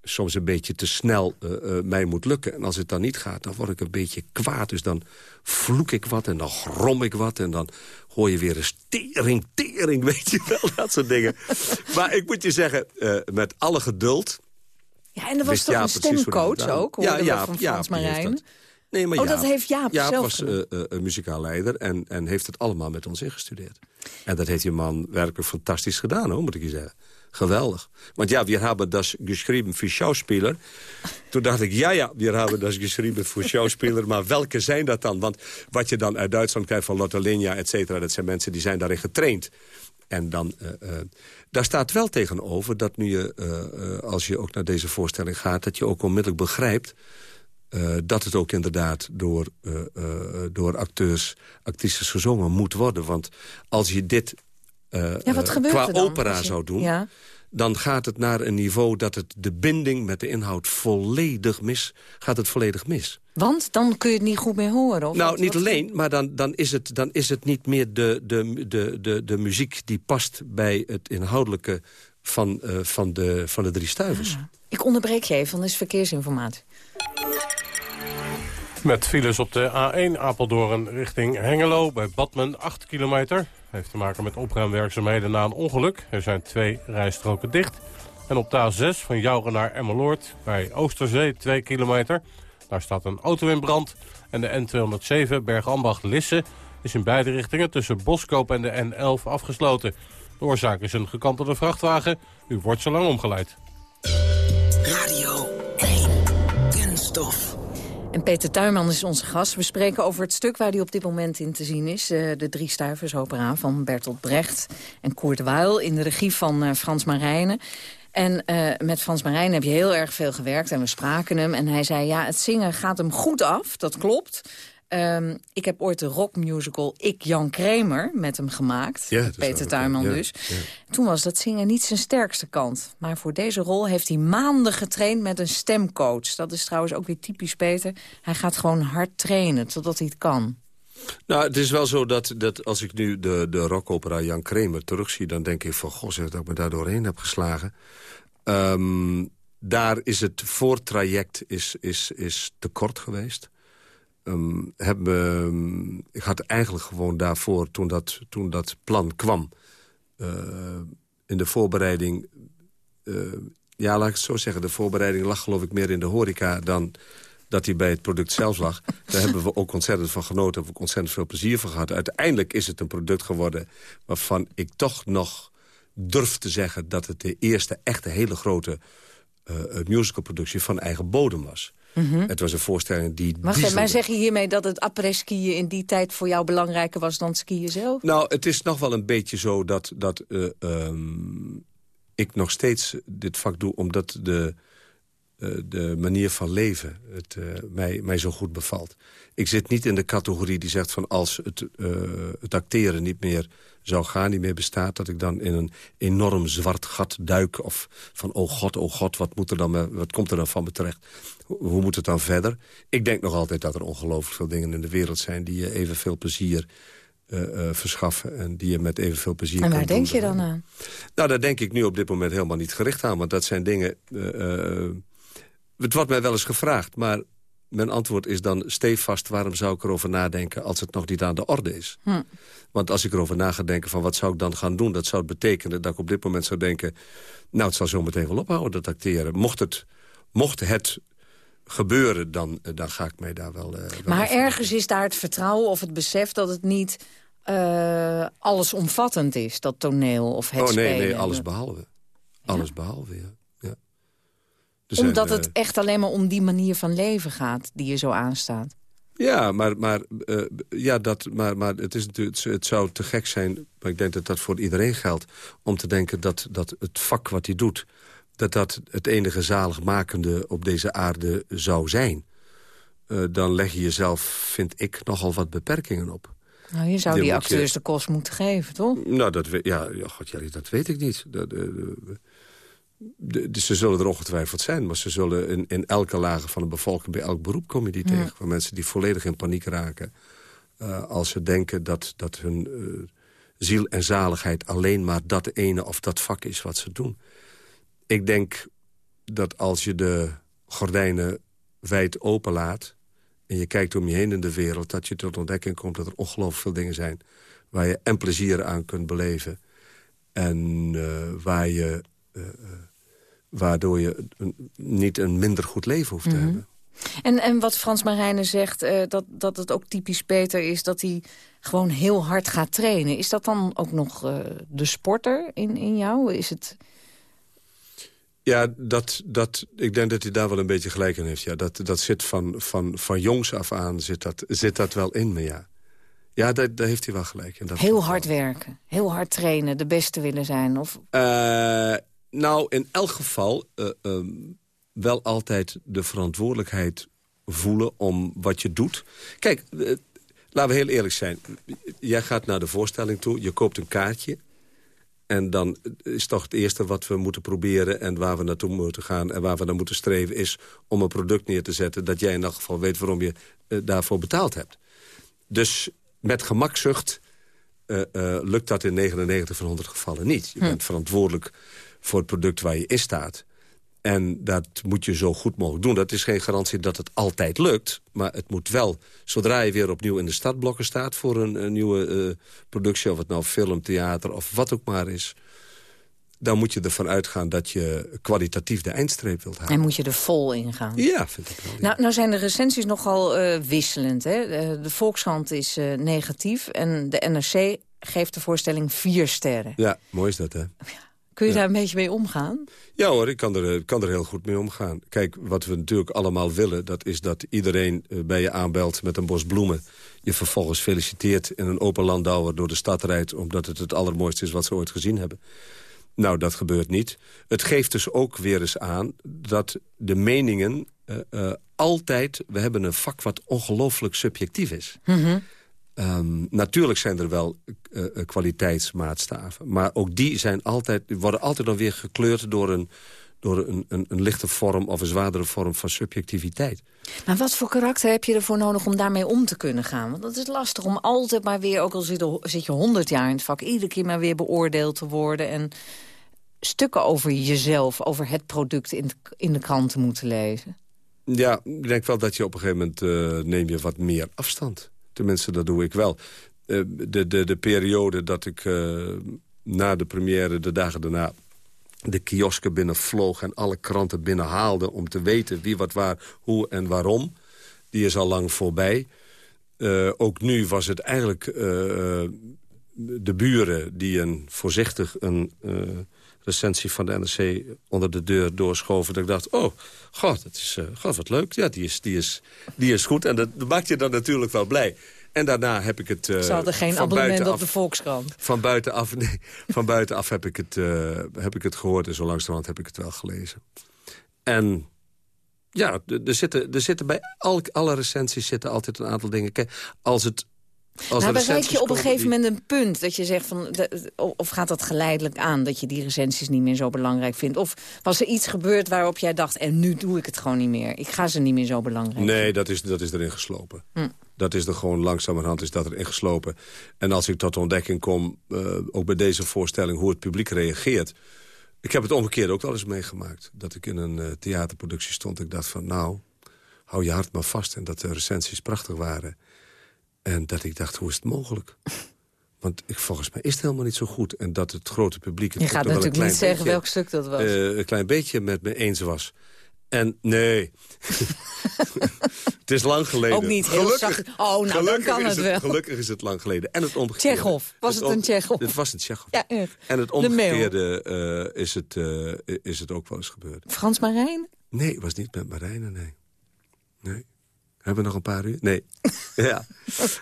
soms een beetje te snel mij moet lukken. En als het dan niet gaat, dan word ik een beetje kwaad. Dus dan vloek ik wat en dan grom ik wat... en dan hoor je weer eens tering, tering, weet je wel, dat soort dingen. maar ik moet je zeggen, met alle geduld... Ja, en er was toch een stemcoach ook, ja, ja, van Frans Marijn? Nee, maar oh, Jaap, dat heeft Jaap, Jaap zelf was uh, uh, muzikaal leider en, en heeft het allemaal met ons ingestudeerd. En dat heeft die man werkelijk fantastisch gedaan, hoor, moet ik je zeggen. Geweldig. Want ja, we hebben dat geschreven voor Schauspieler. Toen dacht ik, ja, ja, we hebben dat geschreven voor Schauspieler. Maar welke zijn dat dan? Want wat je dan uit Duitsland krijgt van Lotte Linja, et cetera... dat zijn mensen die zijn daarin getraind. En dan, uh, uh, daar staat wel tegenover dat nu je, uh, als je ook naar deze voorstelling gaat... dat je ook onmiddellijk begrijpt dat het ook inderdaad door, door acteurs, actrices gezongen moet worden. Want als je dit ja, qua opera je... zou doen... Ja. dan gaat het naar een niveau dat het de binding met de inhoud volledig mis... gaat het volledig mis. Want dan kun je het niet goed meer horen? Of nou, wat, niet wat... alleen, maar dan, dan, is het, dan is het niet meer de, de, de, de, de muziek... die past bij het inhoudelijke van, van, de, van de drie stuivers. Ah. Ik onderbreek je even, dan is verkeersinformatie. Met files op de A1 Apeldoorn richting Hengelo bij Badmen 8 kilometer. Heeft te maken met opruimwerkzaamheden na een ongeluk. Er zijn twee rijstroken dicht. En op de A6 van Jouren naar Emmeloord bij Oosterzee 2 kilometer. Daar staat een auto in brand. En de N207 Bergambacht-Lisse is in beide richtingen tussen Boskoop en de N11 afgesloten. De oorzaak is een gekantelde vrachtwagen. U wordt zo lang omgeleid. Radio 1. Kunststof. En Peter Tuinman is onze gast. We spreken over het stuk waar hij op dit moment in te zien is. Uh, de Drie Stuivers opera van Bertolt Brecht en Koert Weil... in de regie van uh, Frans Marijnen. En uh, met Frans Marijnen heb je heel erg veel gewerkt en we spraken hem. En hij zei, ja, het zingen gaat hem goed af, dat klopt... Um, ik heb ooit de rockmusical Ik Jan Kramer met hem gemaakt. Ja, Peter Tuinman ja, dus. Ja. Toen was dat zingen niet zijn sterkste kant. Maar voor deze rol heeft hij maanden getraind met een stemcoach. Dat is trouwens ook weer typisch Peter. Hij gaat gewoon hard trainen totdat hij het kan. Nou, het is wel zo dat, dat als ik nu de, de rockopera Jan Kramer terugzie... dan denk ik van, goh, zeg dat ik me daar doorheen heb geslagen. Um, daar is het voortraject is, is, is te kort geweest. Hebben, um, ik had eigenlijk gewoon daarvoor, toen dat, toen dat plan kwam... Uh, in de voorbereiding... Uh, ja, laat ik het zo zeggen. De voorbereiding lag geloof ik meer in de horeca... dan dat hij bij het product zelf lag. Daar hebben we ook ontzettend van genoten. Hebben we ontzettend veel plezier van gehad. Uiteindelijk is het een product geworden... waarvan ik toch nog durf te zeggen... dat het de eerste echte hele grote uh, musicalproductie van eigen bodem was. Mm -hmm. Het was een voorstelling die... Maar zeg je hiermee dat het après-skiën in die tijd voor jou belangrijker was dan skiën zelf? Nou, het is nog wel een beetje zo dat, dat uh, um, ik nog steeds dit vak doe... omdat de, de manier van leven het, uh, mij, mij zo goed bevalt. Ik zit niet in de categorie die zegt van als het, het acteren niet meer zou gaan, niet meer bestaat... dat ik dan in een enorm zwart gat duik. Of van, oh god, oh god, wat, moet er dan, wat komt er dan van me terecht? Hoe moet het dan verder? Ik denk nog altijd dat er ongelooflijk veel dingen in de wereld zijn... die je evenveel plezier uh, uh, verschaffen en die je met evenveel plezier En waar kan denk je dan aan? Nou, daar denk ik nu op dit moment helemaal niet gericht aan. Want dat zijn dingen... Uh, het wordt mij wel eens gevraagd, maar mijn antwoord is dan stevast... waarom zou ik erover nadenken als het nog niet aan de orde is? Hm. Want als ik erover na ga denken van wat zou ik dan gaan doen... dat zou betekenen dat ik op dit moment zou denken... nou, het zal zo meteen wel ophouden, dat acteren. Mocht het, mocht het gebeuren, dan, dan ga ik mij daar wel... Uh, wel maar ergens is daar het vertrouwen of het besef dat het niet uh, allesomvattend is, dat toneel of het Oh nee, spelen. nee, alles behalve. Alles ja? behalve, ja. Omdat het uh, echt alleen maar om die manier van leven gaat die je zo aanstaat. Ja, maar, maar, uh, ja, dat, maar, maar het, is natuurlijk, het, zou te gek zijn... maar ik denk dat dat voor iedereen geldt... om te denken dat, dat het vak wat hij doet... dat dat het enige zaligmakende op deze aarde zou zijn... Uh, dan leg je jezelf, vind ik, nogal wat beperkingen op. Nou, je zou die, die acteurs je... de kost moeten geven, toch? Nou, dat, ja, ja, God, ja, dat weet ik niet. Dat, uh, de, de- ze zullen er ongetwijfeld zijn, maar ze zullen in, in elke lagen van de bevolking... bij elk beroep kom je die Ja. tegen. Van mensen die volledig in paniek raken... eh, als ze denken dat, dat hun eh, ziel en zaligheid alleen maar dat ene of dat vak is wat ze doen. Ik denk dat als je de gordijnen wijd openlaat... en je kijkt om je heen in de wereld... dat je tot ontdekking komt dat er ongelooflijk veel dingen zijn... waar je en plezier aan kunt beleven... en eh, waar je, waardoor je een- niet een minder goed leven hoeft te Mhm. hebben. En, en wat Frans Marijnen zegt, eh, dat, dat het ook typisch Peter is... dat hij gewoon heel hard gaat trainen. Is dat dan ook nog eh, de sporter in, in jou? Is het... Ja, dat, dat, ik denk dat hij daar wel een beetje gelijk in heeft. Ja. Dat, dat zit van, van, van jongs af aan zit dat, zit dat wel in me, ja. Ja, daar, daar heeft hij wel gelijk in. Dat heel hard werken, heel hard trainen, de beste willen zijn? Of... Eh, nou, in elk geval eh, ehm, wel altijd de verantwoordelijkheid voelen om wat je doet. Kijk, eh, laten we heel eerlijk zijn. Jij gaat naar de voorstelling toe, je koopt een kaartje... En dan is toch het eerste wat we moeten proberen... en waar we naartoe moeten gaan en waar we naar moeten streven... is om een product neer te zetten... dat jij in elk geval weet waarom je eh, daarvoor betaald hebt. Dus met gemakzucht lukt dat in 99 van 100 gevallen niet. Je Hm. bent verantwoordelijk voor het product waar je in staat. En dat moet je zo goed mogelijk doen. Dat is geen garantie dat het altijd lukt. Maar het moet wel, zodra je weer opnieuw in de startblokken staat... voor een, een nieuwe eh, productie, of het nou film, theater of wat ook maar is... dan moet je ervan uitgaan dat je kwalitatief de eindstreep wilt halen. En moet je er vol in gaan? Ja, vind ik wel. Nou, nou zijn de recensies nogal eh, wisselend. Hè? De, Volkskrant is eh, negatief en de NRC geeft de voorstelling vier sterren. Ja, mooi is dat, hè? Kun je Ja. daar een beetje mee omgaan? Ja hoor, ik kan er, eh, kan er heel goed mee omgaan. Kijk, wat we natuurlijk allemaal willen... dat is dat iedereen eh, bij je aanbelt met een bos bloemen... je vervolgens feliciteert in een open landauer door de stad rijdt... omdat het het allermooiste is wat ze ooit gezien hebben. Nou, dat gebeurt niet. Het geeft dus ook weer eens aan dat de meningen eh, altijd... we hebben een vak wat ongelooflijk subjectief is. Ehm, natuurlijk zijn er wel eh, kwaliteitsmaatstaven. Maar ook die, zijn altijd, worden altijd dan weer gekleurd door, een, door een, een, een lichte vorm... of een zwaardere vorm van subjectiviteit. Maar wat voor karakter heb je ervoor nodig om daarmee om te kunnen gaan? Want dat is lastig om altijd maar weer, ook al zit, zit je honderd jaar in het vak... iedere keer maar weer beoordeeld te worden... en stukken over jezelf, over het product in, de- in de krant te moeten lezen. Ja, ik denk wel dat je op een gegeven moment eh, neem je wat meer afstand. Tenminste, dat doe ik wel. Eh, de, de, de periode dat ik eh, na de première, de dagen daarna... de kiosken binnenvloog en alle kranten binnenhaalde... om te weten wie, wat, waar, hoe en waarom... die is al lang voorbij. Eh, ook nu was het eigenlijk de buren die een voorzichtig... een recensie van de NRC onder de deur doorschoven. Dat ik dacht, oh, god, dat is, eh, god wat leuk. Ja, die is, die, is, die is goed. En dat maakt je dan natuurlijk wel blij. En daarna heb ik het... eh, Ze hadden geen abonnement op de Volkskrant. Van buitenaf, nee, van buitenaf heb, ik het, eh, heb ik het gehoord en zo langzamerhand heb ik het wel gelezen. En ja, er er zitten, er zitten bij al, alle recensies zitten altijd een aantal dingen. Kijk, als het... Als Nou, er bereik recensies je op een gegeven moment een punt dat je zegt van... de- of gaat dat geleidelijk aan, dat je die recensies niet meer zo belangrijk vindt? Of was er iets gebeurd waarop jij dacht, en nu doe ik het gewoon niet meer. Ik ga ze niet meer zo belangrijk Nee, dat is, dat is erin geslopen. Hm. Dat is er gewoon langzamerhand is dat erin geslopen. En als ik tot de ontdekking kom, eh, ook bij deze voorstelling... hoe het publiek reageert... Ik heb het omgekeerd ook wel eens meegemaakt. Dat ik in een eh, theaterproductie stond. Ik dacht van, nou, hou je hart maar vast. En dat de recensies prachtig waren. En dat ik dacht, hoe is het mogelijk? Want ik, volgens mij is het helemaal niet zo goed. En dat het grote publiek... Het Je gaat natuurlijk niet zeggen beetje, welk stuk dat was. eh, een klein beetje met me eens was. En nee. het is lang geleden. Ook niet heel zacht. Oh, nou, dan gelukkig kan is het wel. Gelukkig is het lang geleden. En het omgekeerde. Tsjechov. Was het een Tsjechov? Het was een Tsjechov. Ja, echt. En het omgekeerde eh, is, het, eh, is het ook wel eens gebeurd. Frans Marijn? Nee, het was niet met Marijne, nee. Nee. Hebben we nog een paar uur? Nee. ja.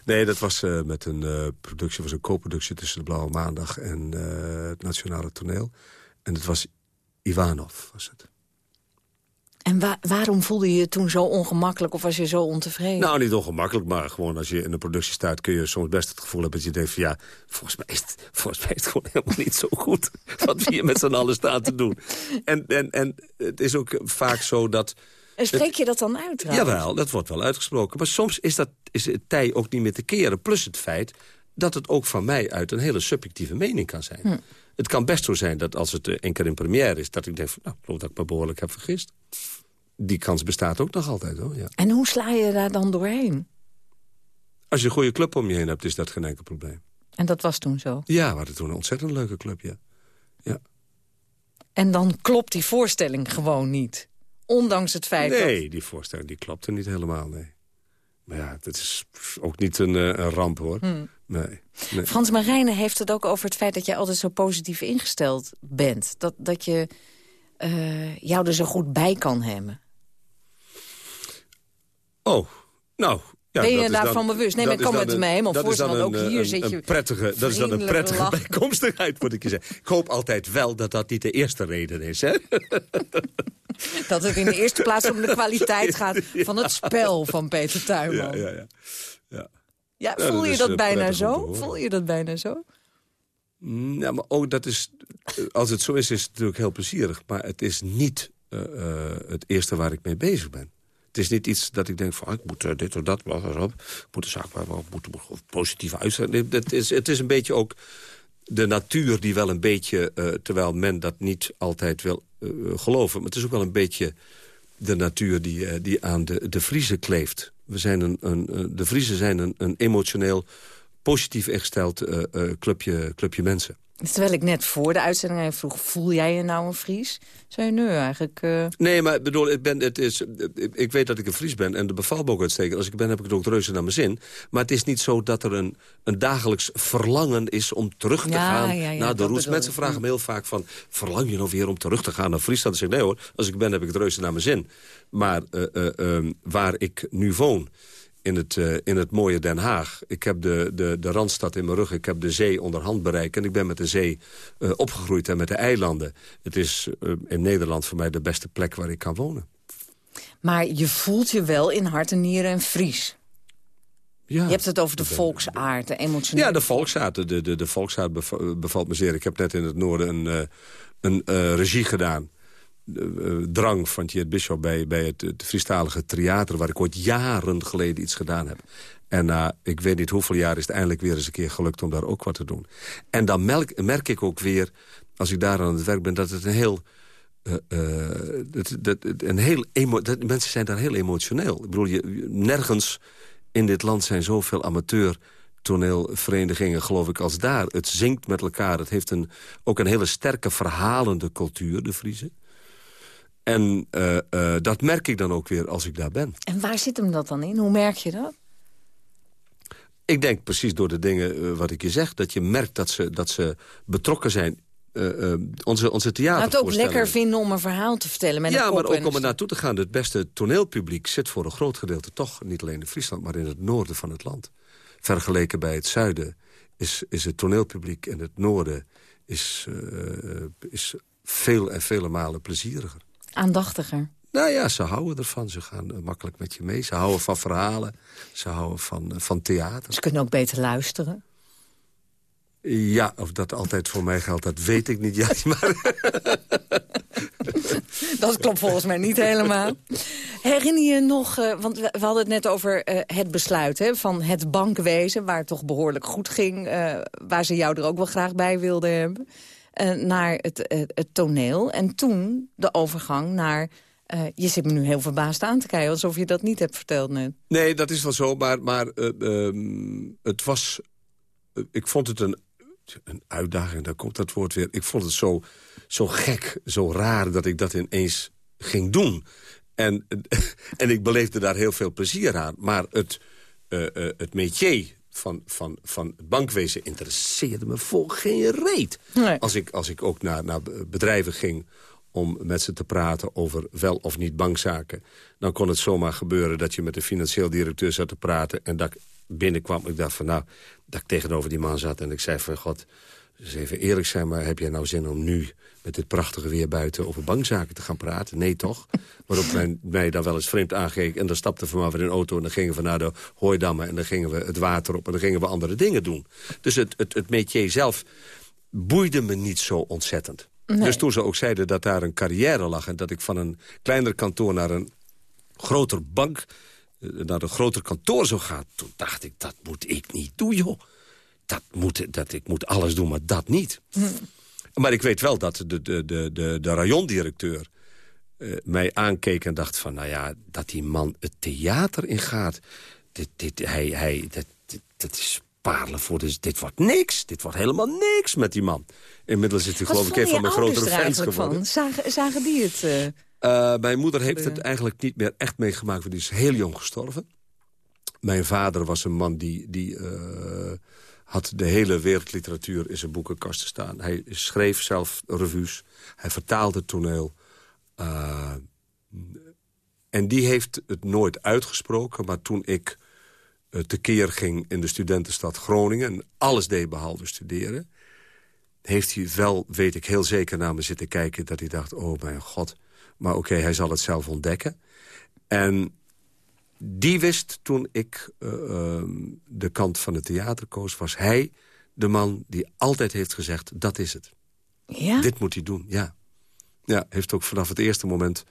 Nee, dat was eh, met een eh, productie, was een co-productie tussen de Blauwe Maandag en eh, het Nationale Toneel. En het was Ivanov, was het. En wa waarom voelde je je toen zo ongemakkelijk of was je zo ontevreden? Nou, niet ongemakkelijk, maar gewoon als je in de productie staat... kun je soms best het gevoel hebben dat je denkt van... ja, volgens mij is het, volgens mij is het gewoon helemaal niet zo goed... wat we hier met z'n allen staan te doen. En, en, en het is ook vaak zo dat... En spreek je dat dan uit trouwens? Jawel, dat wordt wel uitgesproken. Maar soms is, dat, is het tij ook niet meer te keren. Plus het feit dat het ook van mij uit een hele subjectieve mening kan zijn. Hm. Het kan best zo zijn dat als het eh, één keer in première is... dat ik denk van, nou, ik geloof dat ik me behoorlijk heb vergist. Die kans bestaat ook nog altijd, hoor. Ja. En hoe sla je daar dan doorheen? Als je een goede club om je heen hebt, is dat geen enkel probleem. En dat was toen zo? Ja, we hadden toen een ontzettend leuke club, ja. ja. En dan klopt die voorstelling gewoon niet? Ondanks het feit nee, dat... die voorstelling die klopte niet helemaal, nee. Maar ja, dat is ook niet een, uh, een ramp, hoor. Hmm. Nee, nee. Frans Marijnen heeft het ook over het feit dat jij altijd zo positief ingesteld bent. Dat, dat je uh, jou er zo goed bij kan hebben. Oh, nou... Ja, ben je daarvan dan, bewust? Nee, maar ik kan het me helemaal voorstellen. Ook een, hier een, zit je een prettige, Dat is dan een prettige lachen. bijkomstigheid, moet ik je zeggen. Ik hoop altijd wel dat dat niet de eerste reden is, hè? Dat het in de eerste plaats om de kwaliteit gaat van het spel van Peter Tuinman. Ja, ja, ja. ja. Ja, Ja, voel je dat eh, bijna zo? Voel je dat bijna zo? Ja, maar ook dat is... eh, Als het zo is, is het natuurlijk heel plezierig. Maar het is niet eh, eh, het eerste waar ik mee bezig ben. Het is niet iets dat ik denk van... ik moet eh, dit of dat, wat erop. Ik moet de zaak wel, wel- moet, uitzetten. Nee, dat is, het is een beetje ook de natuur die wel een beetje... eh, terwijl men dat niet altijd wil eh, geloven... maar het is ook wel een beetje de natuur die, die aan de, de Vriezen kleeft. We zijn een, een, de Vriezen zijn een, een emotioneel positief ingesteld clubje, clubje mensen. Terwijl ik net voor de uitzending vroeg... voel jij je nou een Fries? Zei je, nee, eigenlijk... eh, Nee, maar ik bedoel, ik, ben, het is, ik- ik weet dat ik een Fries ben en de bevalt me ook uitstekend. Als ik ben, heb ik het ook reuze naar mijn zin. Maar het is niet zo dat er een, een dagelijks verlangen is om terug te Ja, gaan ja, ja, naar de roots. Mensen vragen me heel vaak van, verlang je nou weer om terug te gaan naar Friesland? Dan zeg ik, nee hoor, als ik ben, heb ik het reuze naar mijn zin. Maar eh, eh, ehm, waar ik nu woon, in het, eh, in het mooie Den Haag. Ik heb de, de, de Randstad in mijn rug, ik heb de zee onder handbereik... en ik ben met de zee eh, opgegroeid en met de eilanden. Het is eh, in Nederland voor mij de beste plek waar ik kan wonen. Maar je voelt je wel in hart en nieren een Fries. Ja, je hebt het over de volksaard, de emotionele... Ja, de volksaard. De, de, de volksaard bev- bevalt me zeer. Ik heb net in het noorden een, een regie gedaan. Eh, eh, Drang van Tjeerd Bisschop bij, bij het, Friestalige Theater... waar ik ooit jaren geleden iets gedaan heb. En na, ik weet niet hoeveel jaar is het eindelijk weer eens een keer gelukt... om daar ook wat te doen. En dan merk ik ook weer, als ik daar aan het werk ben... dat het een heel... eh, dat, een heel dat, mensen zijn daar heel emotioneel. Ik bedoel, je, nergens in dit land zijn zoveel amateur toneelverenigingen, geloof ik, als daar. Het zingt met elkaar. Het heeft een, ook een hele sterke verhalende cultuur, de Friese. En eh, eh, dat merk ik dan ook weer als ik daar ben. En waar zit hem dat dan in? Hoe merk je dat? Ik denk precies door de dingen eh, wat ik je zeg... dat je merkt dat ze, dat ze betrokken zijn. eh, eh, onze, onze Nou, het ook lekker vinden om een verhaal te vertellen met ja, een maar ook om er naartoe te gaan. Het beste toneelpubliek zit voor een groot gedeelte toch... niet alleen in Friesland, maar in het noorden van het land. Vergeleken bij het zuiden is, is het toneelpubliek in het noorden... Is, is veel en vele malen plezieriger. Aandachtiger. Nou ja, ze houden ervan. Ze gaan eh, makkelijk met je mee. Ze houden van verhalen. Ze houden van, eh, van theater. Ze kunnen ook beter luisteren. Ja, of dat altijd voor mij geldt, dat weet ik niet. Ja, maar Dat klopt volgens mij niet helemaal. Herinner je nog, eh, want we, hadden het net over het besluit hè, van het bankwezen... waar het toch behoorlijk goed ging, waar ze jou er ook wel graag bij wilden hebben... eh, naar het, het toneel. En toen de overgang naar... eh, je zit me nu heel verbaasd aan te kijken, alsof je dat niet hebt verteld net. Nee, dat is wel zo, maar, maar eh, ehm, het was... ik vond het een, een uitdaging, daar komt dat woord weer. Ik vond het zo, zo gek, zo raar dat ik dat ineens ging doen. En, en ik beleefde daar heel veel plezier aan. Maar het, het métier van, van, van het bankwezen interesseerde me voor geen reet. Als, ik, als ik ook naar, naar bedrijven ging om met ze te praten over wel of niet bankzaken... dan kon het zomaar gebeuren dat je met de financieel directeur zat te praten... en dat ik binnenkwam, ik dacht van nou, dat ik tegenover die man zat... en ik zei van god, dus even eerlijk zijn, maar heb jij nou zin om nu met dit prachtige weer buiten over bankzaken te gaan praten. Nee, toch? Waarop men mij dan wel eens vreemd aangeek. En dan stapte van maar in een auto en dan gingen we naar de hooidammen... en dan gingen we het water op en dan gingen we andere dingen doen. Dus het, het, het métier zelf boeide me niet zo ontzettend. Dus toen ze ook zeiden dat daar een carrière lag... en dat ik van een kleiner kantoor naar een groter bank... eh, naar een groter kantoor zou gaan... toen dacht ik, dat moet ik niet doen, joh. Dat moet, dat, ik moet alles doen, maar dat niet. Maar ik weet wel dat de, de, de, de, de rayondirecteur eh, mij aankeek en dacht van... nou ja, dat die man het theater ingaat... Dit, dit, hij, hij, dat, dit, dat is parelen voor... Dus dit wordt niks. Dit wordt helemaal niks met die man. Inmiddels is hij geloof ik een van mijn grotere fans geworden. Van? Zagen, zagen die het? eh? Uh, mijn moeder heeft het eigenlijk niet meer echt meegemaakt... want die is heel jong gestorven. Mijn vader was een man die... die had de hele wereldliteratuur in zijn boekenkasten staan. Hij schreef zelf revues. Hij vertaalde toneel. Uh, en die heeft het nooit uitgesproken. Maar toen ik uh, tekeer ging in de studentenstad Groningen... en alles deed behalve studeren... heeft hij wel, weet ik heel zeker, naar me zitten kijken... dat hij dacht, oh mijn god... Maar oké, hij zal het zelf ontdekken. En die wist toen ik uh, uh, de kant van het theater koos... was hij de man die altijd heeft gezegd, dat is het. Ja? Dit moet hij doen, ja. Ja, heeft ook vanaf het eerste moment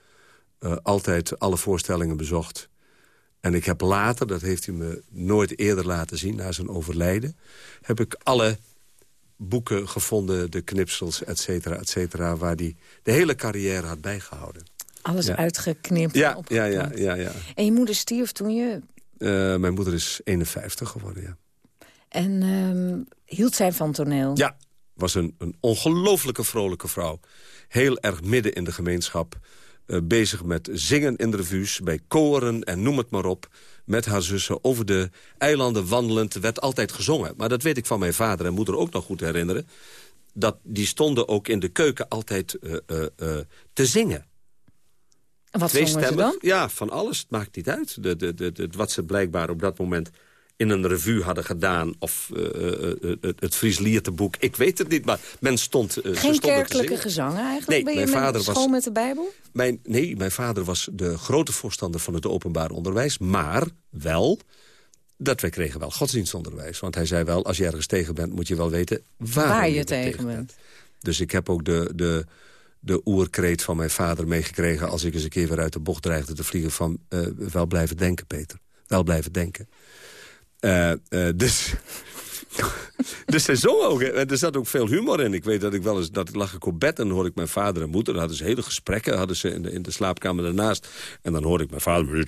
uh, altijd alle voorstellingen bezocht. En ik heb later, dat heeft hij me nooit eerder laten zien... na zijn overlijden, heb ik alle boeken gevonden, de knipsels, et cetera, et cetera... waar hij de hele carrière had bijgehouden. Alles ja. uitgeknipt ja, ja, ja, ja, ja. En je moeder stierf toen je... Uh, mijn moeder is 51 geworden, ja. En uh, hield zij van toneel? Ja, was een, een ongelooflijke vrolijke vrouw. Heel erg midden in de gemeenschap. Uh, bezig met zingen in de revues, bij koren en noem het maar op met haar zussen over de eilanden wandelend. werd altijd gezongen. Maar dat weet ik van mijn vader en moeder ook nog goed herinneren. Dat die stonden ook in de keuken altijd uh, uh, te zingen. Wat Twee stemmen. dan? Ja, van alles. Het maakt niet uit. De, de, de, wat ze blijkbaar op dat moment in een revue hadden gedaan... of het, het Fries Lierteboek, ik weet het niet, maar men stond... ze Geen kerkelijke gezangen eigenlijk? Nee, ben je mijn vader school was- met de Bijbel? Mijn, nee, mijn vader was de grote voorstander van het openbaar onderwijs. Maar wel dat wij kregen wel godsdienstonderwijs. Want hij zei wel, als je ergens tegen bent, moet je wel weten waar, Waar je tegen bent. Dus ik heb ook de, de, de oerkreet van mijn vader meegekregen... als ik eens een keer weer uit de bocht dreigde te vliegen... van eh, wel blijven denken, Peter. Wel blijven denken. Eh, dus... dus. En er zat ook veel humor in. Ik weet dat ik wel eens, dat lag ik op bed en dan hoorde ik mijn vader en moeder. Dan hadden ze hele gesprekken, hadden ze in de, slaapkamer daarnaast. En dan hoorde ik mijn vader.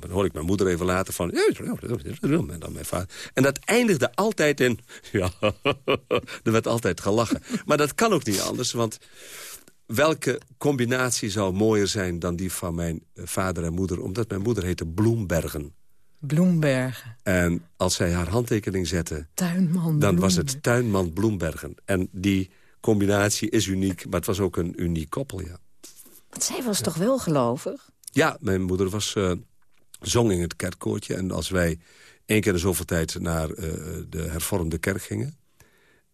Dan hoorde ik mijn moeder even later van. En dan mijn vader. En dat eindigde altijd in. Er werd altijd gelachen. Maar dat kan ook niet anders, want welke combinatie zou mooier zijn dan die van mijn eh, vader en moeder? Omdat mijn moeder heette Bloembergen. Bloembergen. En als zij haar handtekening zette, Tuinman dan was het tuinman Bloembergen. En die combinatie is uniek, maar het was ook een uniek koppel, ja. Want zij was toch wel gelovig? Ja, mijn moeder was eh, zong in het kerkkoortje. En als wij één keer in zoveel tijd naar eh, de hervormde kerk gingen...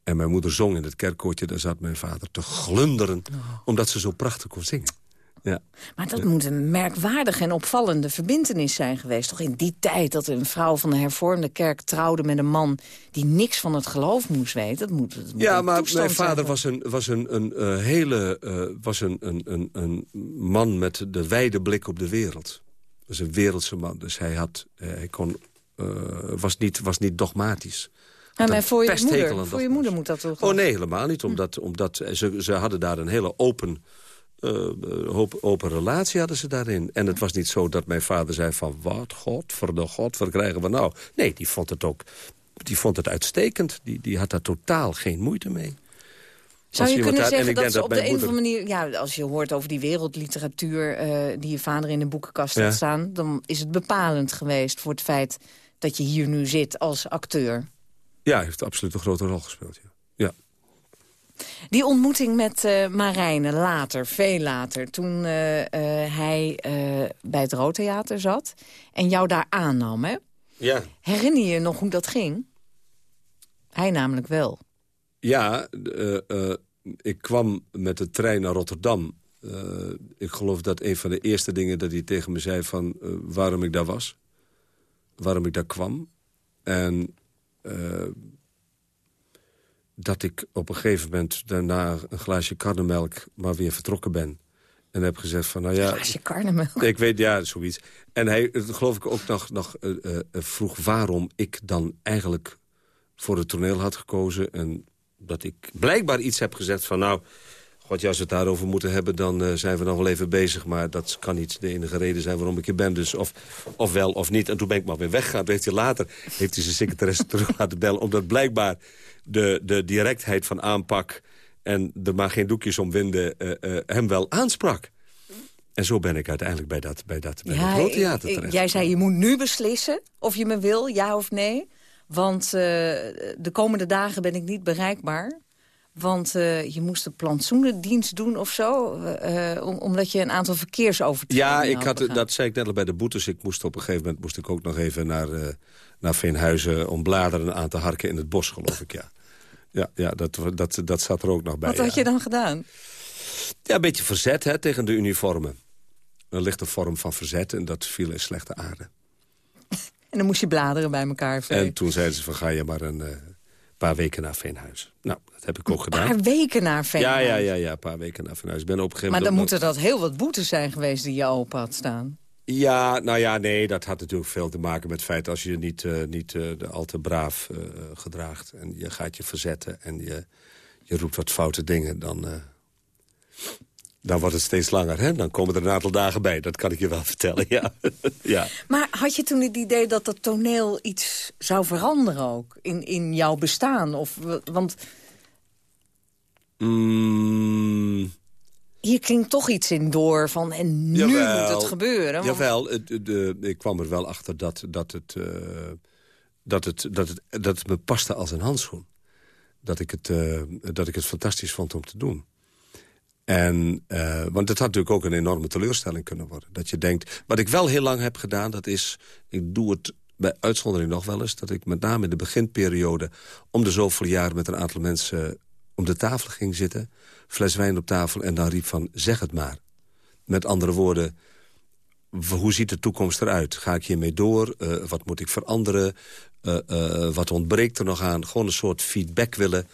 en mijn moeder zong in het kerkkoortje... dan zat mijn vader te glunderen, omdat ze zo prachtig kon zingen. Ja. Maar dat moet een merkwaardige en opvallende verbindenis zijn geweest. Toch in die tijd dat een vrouw van de hervormde kerk trouwde met een man... die niks van het geloof moest weten. Dat moet, dat moet Ja, maar mijn vader was een, was een, een eh, hele eh, was een, een, een, een man met de wijde blik op de wereld. Was een wereldse man. Dus hij, had, eh, hij kon, was, niet, was niet dogmatisch. Ja, maar voor je, moeder, voor je moeder moet dat toch... Oh nee, helemaal niet. Omdat, omdat ze, ze hadden daar een hele open, eh, hoop- open relatie hadden ze daarin. En het was niet zo dat mijn vader zei van... wat, god, voor de god, wat krijgen we nou? Nee, die vond het ook die vond het uitstekend. Die, die had daar totaal geen moeite mee. Zou je kunnen zeggen dat ze op de een of andere manier... Ja, als je hoort over die wereldliteratuur eh, die je vader in de boekenkast Ja. had staan... dan is het bepalend geweest voor het feit dat je hier nu zit als acteur. Ja, hij heeft absoluut een grote rol gespeeld, ja. Die ontmoeting met eh Marijne later, veel later... toen eh, eh, hij bij het Roodtheater zat en jou daar aannam, hè? Ja. Herinner je je nog hoe dat ging? Hij namelijk wel. Ja, ik kwam met de trein naar Rotterdam. Uh, ik geloof dat een van de eerste dingen dat hij tegen me zei... van uh, waarom ik daar was. Waarom ik daar kwam. En uh, dat ik op een gegeven moment daarna een glaasje karnemelk... maar weer vertrokken ben. En heb gezegd van, nou ja... Een glaasje karnemelk? Ik weet, ja, zoiets. En hij, geloof ik, ook nog, nog vroeg waarom ik dan eigenlijk voor het toneel had gekozen. En dat ik blijkbaar iets heb gezegd van... nou, god, ja, als we het daarover moeten hebben... dan uh, zijn we nog wel even bezig. Maar dat kan niet de enige reden zijn waarom ik hier ben. Dus of, of wel of niet. En toen ben ik maar weer weggegaan. Toen heeft hij later heeft hij zijn secretaresse terug laten bellen. Omdat blijkbaar de, de directheid van aanpak... en er maar geen doekjes om winden uh, uh, hem wel aansprak. En zo ben ik uiteindelijk bij dat, bij dat, bij ja, dat theater terecht. Jij zei, je moet nu beslissen of je me wil, ja of nee. Want uh, de komende dagen ben ik niet bereikbaar. Want uh, je moest de plantsoenendienst doen of zo. Uh, om, omdat je een aantal verkeersovertredingen Ja, ik had, dat zei ik net al bij de boetes. Ik moest op een gegeven moment moest ik ook nog even naar, naar Veenhuizen... om bladeren aan te harken in het bos, geloof ik, ja. Ja, ja dat, dat, dat zat er ook nog bij. Wat had je dan gedaan? Ja, een beetje verzet hè, tegen de uniformen. Een lichte vorm van verzet en dat viel in slechte aarde. En dan moest je bladeren bij elkaar vegen. En toen zeiden ze van ga je maar een uh, paar weken naar Veenhuis. Nou, dat heb ik ook gedaan. Een paar weken naar Veenhuis? Ja, ja, ja, ja, een paar weken naar Veenhuis. Ik ben op een gegeven maar moment dan moeten dat heel wat boetes zijn geweest die je open had staan. Ja, nou ja, nee, dat had natuurlijk veel te maken met het feit... als je je niet, uh, niet uh, al te braaf uh, gedraagt en je gaat je verzetten... en je, je roept wat foute dingen, dan, dan wordt het steeds langer. Hè? Dan komen er een aantal dagen bij, dat kan ik je wel vertellen. Ja. ja. Maar had je toen het idee dat dat toneel iets zou veranderen ook? In, in jouw bestaan? Of, want... Mm. Hier klinkt toch iets in door van en nu jawel, moet het gebeuren. Want... Jawel, de, de, ik kwam er wel achter dat, dat, het, uh, dat, het, dat, het, dat het me paste als een handschoen. Dat ik, het, uh, dat ik het fantastisch vond om te doen. En, uh, want het had natuurlijk ook een enorme teleurstelling kunnen worden. Dat je denkt, wat ik wel heel lang heb gedaan, dat is... ik doe het bij uitzondering nog wel eens... dat ik met name in de beginperiode... om de zoveel jaar met een aantal mensen om de tafel ging zitten... fles wijn op tafel en dan riep van, zeg het maar. Met andere woorden, hoe ziet de toekomst eruit? Ga ik hiermee door? Uh, wat moet ik veranderen? Uh, uh, wat ontbreekt er nog aan? Gewoon een soort feedback willen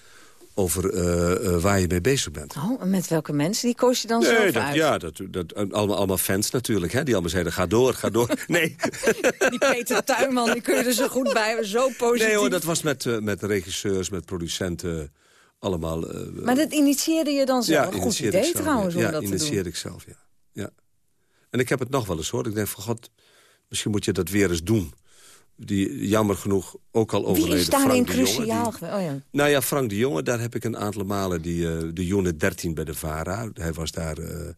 over waar je mee bezig bent. Oh, en met welke mensen? Die koos je dan nee, zelf dat, uit? Ja, dat, dat, allemaal, allemaal fans natuurlijk. Hè, die allemaal zeiden, ga door, ga door. Nee. die Peter Tuinman, die kun je er zo goed bij, zo positief. Nee hoor, dat was met, met regisseurs, met producenten, allemaal. maar dat initieerde je dan zelf? Ja, goed idee zelf, trouwens, ja. om ja, dat te doen. initieerde ik zelf, ja. ja. En ik heb het nog wel eens hoor. Ik denk van, god, misschien moet je dat weer eens doen die jammer genoeg ook al overleden Wie is daarin cruciaal? die, oh ja. Nou ja, Frank de Jonge, daar heb ik een aantal malen... Die, uh, de unit 13 bij de VARA, hij was daar uh,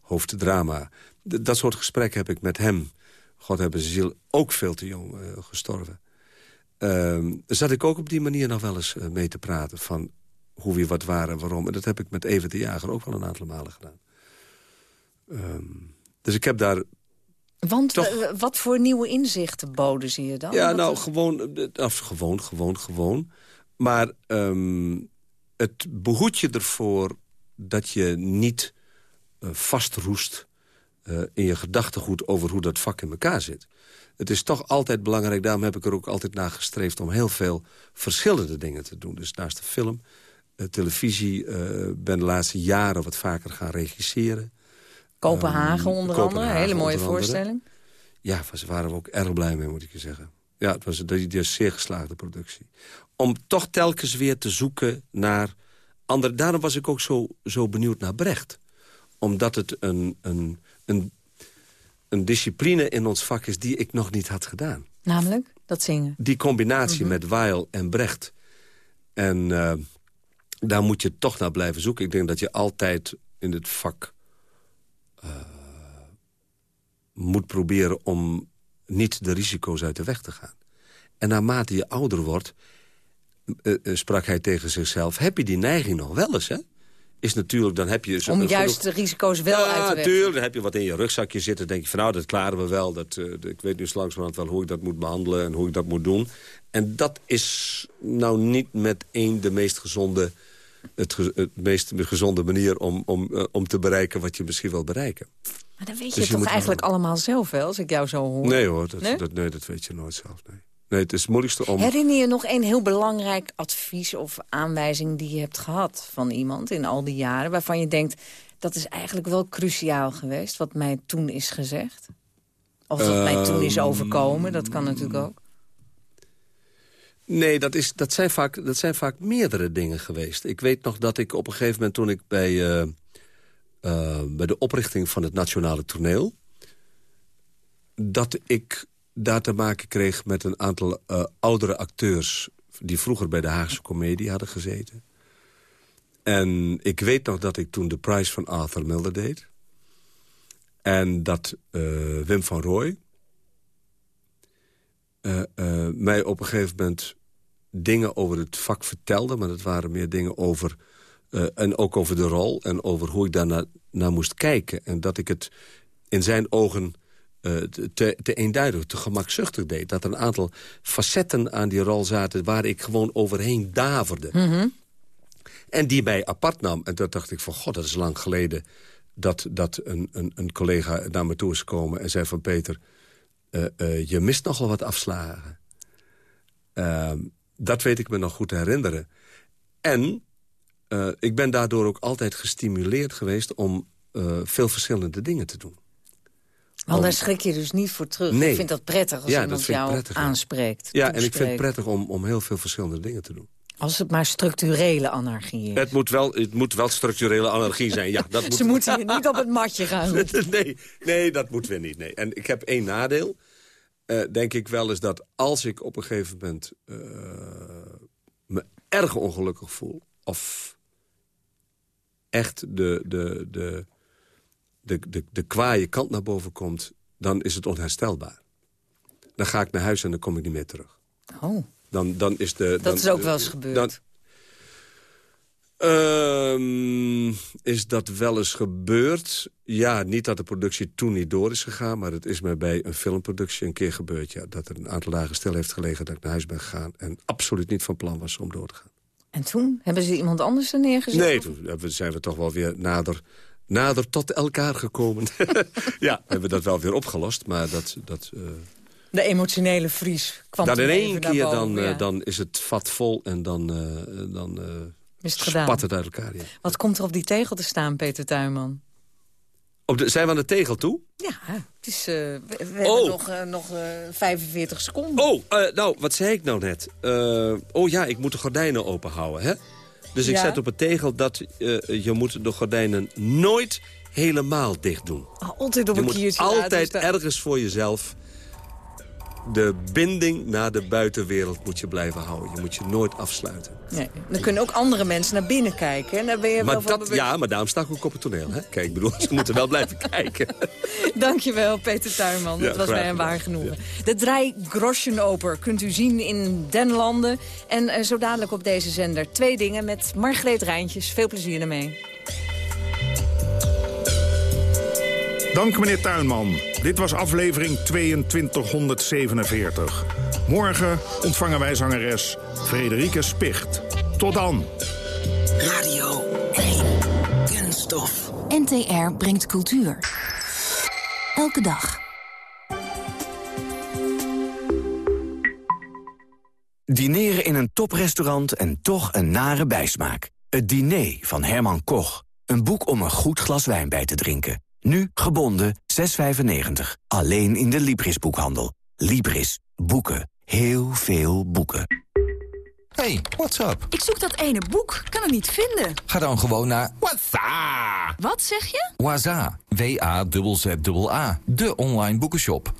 hoofddrama. D dat soort gesprekken heb ik met hem. God hebben ze ziel ook veel te jong gestorven. Uh, zat ik ook op die manier nog wel eens mee te praten... van hoe we wat waren en waarom. En dat heb ik met Even de Jager ook wel een aantal malen gedaan. Um, dus ik heb daar want Toch, wat voor nieuwe inzichten boden ze je dan? Ja, nou, er... gewoon, of, gewoon, gewoon, gewoon. Maar um, het behoedt je ervoor dat je niet uh, vastroest uh, in je gedachtegoed over hoe dat vak in elkaar zit. Het is toch altijd belangrijk, daarom heb ik er ook altijd naar gestreefd... om heel veel verschillende dingen te doen. Dus naast de film, televisie, ben de laatste jaren wat vaker gaan regisseren. Kopenhagen onder Kopenhagen andere, hele mooie onder voorstelling. Ja, daar waren we ook erg blij mee, moet ik je zeggen. Ja, het was een, een zeer geslaagde productie. Om toch telkens weer te zoeken naar... Andere, daarom was ik ook zo, zo benieuwd naar Brecht. Omdat het een, een, een, een discipline in ons vak is die ik nog niet had gedaan. Namelijk? Dat zingen? Die combinatie mm -hmm. met Weil en Brecht. En uh, daar moet je toch naar blijven zoeken. Ik denk dat je altijd in het vak... Uh, moet proberen om niet de risico's uit de weg te gaan. En naarmate je ouder wordt, uh, uh, sprak hij tegen zichzelf... heb je die neiging nog wel eens, hè? Is natuurlijk, dan heb je... Om juist de risico's wel ja, uit te weg. natuurlijk. Dan heb je wat in je rugzakje zitten. denk je van, nou, dat klaren we wel. Dat, uh, ik weet nu langzamerhand wel hoe ik dat moet behandelen... en hoe ik dat moet doen. En dat is nou niet met één de meest gezonde het, ge- het meest gezonde manier om, om, eh, om te bereiken wat je misschien wil bereiken. Maar dan weet je Dus je toch moet eigenlijk allemaal zelf wel, als ik jou zo hoor. Nee hoor, dat, Nee? Dat, nee, dat weet je nooit zelf. Nee, nee het is het moeilijkste om... Herinner je nog een heel belangrijk advies of aanwijzing die je hebt gehad van iemand in al die jaren... waarvan je denkt, dat is eigenlijk wel cruciaal geweest, wat mij toen is gezegd? Of wat mij toen is Ehm, overkomen, dat kan natuurlijk ook. Nee, dat, is, dat, zijn vaak, dat zijn vaak meerdere dingen geweest. Ik weet nog dat ik op een gegeven moment toen ik bij, eh, eh, bij de oprichting van het Nationale Toneel... dat ik daar te maken kreeg met een aantal eh, oudere acteurs... die vroeger bij de Haagse Comedie hadden gezeten. En ik weet nog dat ik toen de prijs van Arthur Miller deed. En dat eh, Wim van Rooij eh, mij op een gegeven moment dingen over het vak vertelde... maar dat waren meer dingen over... en ook over de rol en over hoe ik daar naar, moest kijken. En dat ik het in zijn ogen te, te eenduidig, te gemakzuchtig deed. Dat er een aantal facetten aan die rol zaten... waar ik gewoon overheen daverde. En die mij apart nam. En toen dacht ik van, god, dat is lang geleden... dat, dat een, een, een collega naar me toe is gekomen en zei van... Peter, eh, eh, je mist nogal wat afslagen. Ehm, dat weet ik me nog goed te herinneren. En eh, ik ben daardoor ook altijd gestimuleerd geweest... om eh, veel verschillende dingen te doen. Want Om- daar schrik je dus niet voor terug. Nee. Ik vind dat prettig als Ja, iemand dat vind ik jou prettig, aanspreekt. Ja, en ik vind het prettig om, om heel veel verschillende dingen te doen. Als het maar structurele anarchie is. Het moet wel, het moet wel structurele anarchie zijn, ja. Dat moet... Ze moeten je niet op het matje gaan nee, nee, dat moet weer niet. Nee. En ik heb één nadeel. Eh, denk ik wel eens dat als ik op een gegeven moment eh, me erg ongelukkig voel... of echt de, de, de, de, de, de kwaaie kant naar boven komt... dan is het onherstelbaar. Dan ga ik naar huis en dan kom ik niet meer terug. Oh, Dan, dan is de, dat dan- is ook wel eens gebeurd. dan- Ehm, is dat wel eens gebeurd? Ja, niet dat de productie toen niet door is gegaan... maar het is mij bij een filmproductie een keer gebeurd... Ja, dat er een aantal dagen stil heeft gelegen dat ik naar huis ben gegaan... en absoluut niet van plan was om door te gaan. En toen? Hebben ze iemand anders er neergezet? Nee, toen zijn we toch wel weer nader, nader tot elkaar gekomen. ja, we hebben dat wel weer opgelost, maar dat... dat eh, De emotionele vries kwam dan in één keer dan, eh, ja. dan is het vat vol en dan, eh, dan Is het gedaan. spat het uit elkaar. Ja. Wat komt er op die tegel te staan, Peter Tuinman? Op de, zijn we aan de tegel toe? Ja, het is, we, we hebben Oh. nog, nog eh, 45 seconden. Oh, nou, wat zei ik nou net? Oh ja, ik moet de gordijnen open houden, hè? Dus ik Ja. zet op het tegel dat eh, je moet de gordijnen nooit helemaal dicht doen. Altijd op je een moet kiertje altijd ergens voor jezelf... de binding naar de buitenwereld moet je blijven houden. Je moet je nooit afsluiten. Nee, dan kunnen ook andere mensen naar binnen kijken. En daar ben je wel Maar van dat, bewust. ja, maar daarom sta ik ook op het toneel. Hè? Kijk, ik bedoel, ze moeten wel blijven kijken. Dankjewel, Peter Tuinman. Ja, Dat was mij een waar genoegen. De Draai Groschenoper kunt u zien in Den Landen. En eh, zo dadelijk op deze zender twee dingen met Margreet Rijntjes. Veel plezier ermee. Dank meneer Tuinman. Dit was aflevering 2247. Morgen ontvangen wij zangeres Frederike Spicht. Tot dan. Radio 1. Kunststof. NTR brengt cultuur. Elke dag. Dineren in een toprestaurant en toch een nare bijsmaak. Het diner van Herman Koch. Een boek om een goed glas wijn bij te drinken. Nu gebonden 6,95. Alleen in de Libris-boekhandel. Libris. Boeken. Heel veel boeken. Hey, what's up? Ik zoek dat ene boek, kan het niet vinden. Ga dan gewoon naar Waza. Wat zeg je? Waza. W-A-Z-Z-A. De online boekenshop.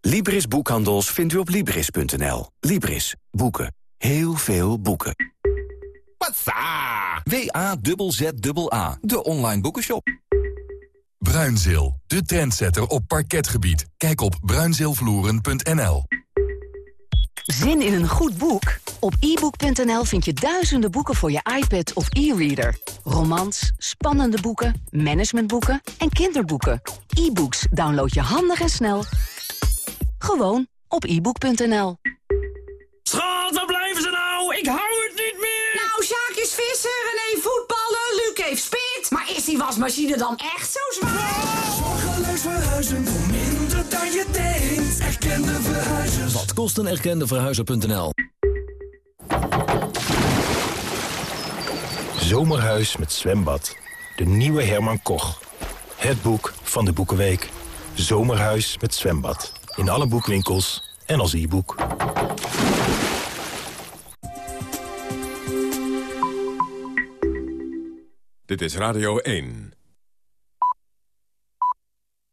Libris Boekhandels vindt u op Libris.nl. Libris. Boeken. Heel veel boeken. Waza. W-A-Z-Z-A. De online boekenshop. Bruinzeel, de trendsetter op parketgebied. Kijk op bruinzeelvloeren.nl. Zin in een goed boek? Op ebook.nl vind je duizenden boeken voor je iPad of e-reader. Romans, spannende boeken, managementboeken en kinderboeken. E-books download je handig en snel. Gewoon op ebook.nl. Schat, die wasmachine dan echt zo zwaar? Zorgeloos verhuizen voor minder dan je denkt. Erkende verhuizers. Wat kost een erkende verhuizer.nl? Zomerhuis met zwembad. De nieuwe Herman Koch. Het boek van de Boekenweek. Zomerhuis met zwembad. In alle boekwinkels en als e-boek. Dit is Radio 1.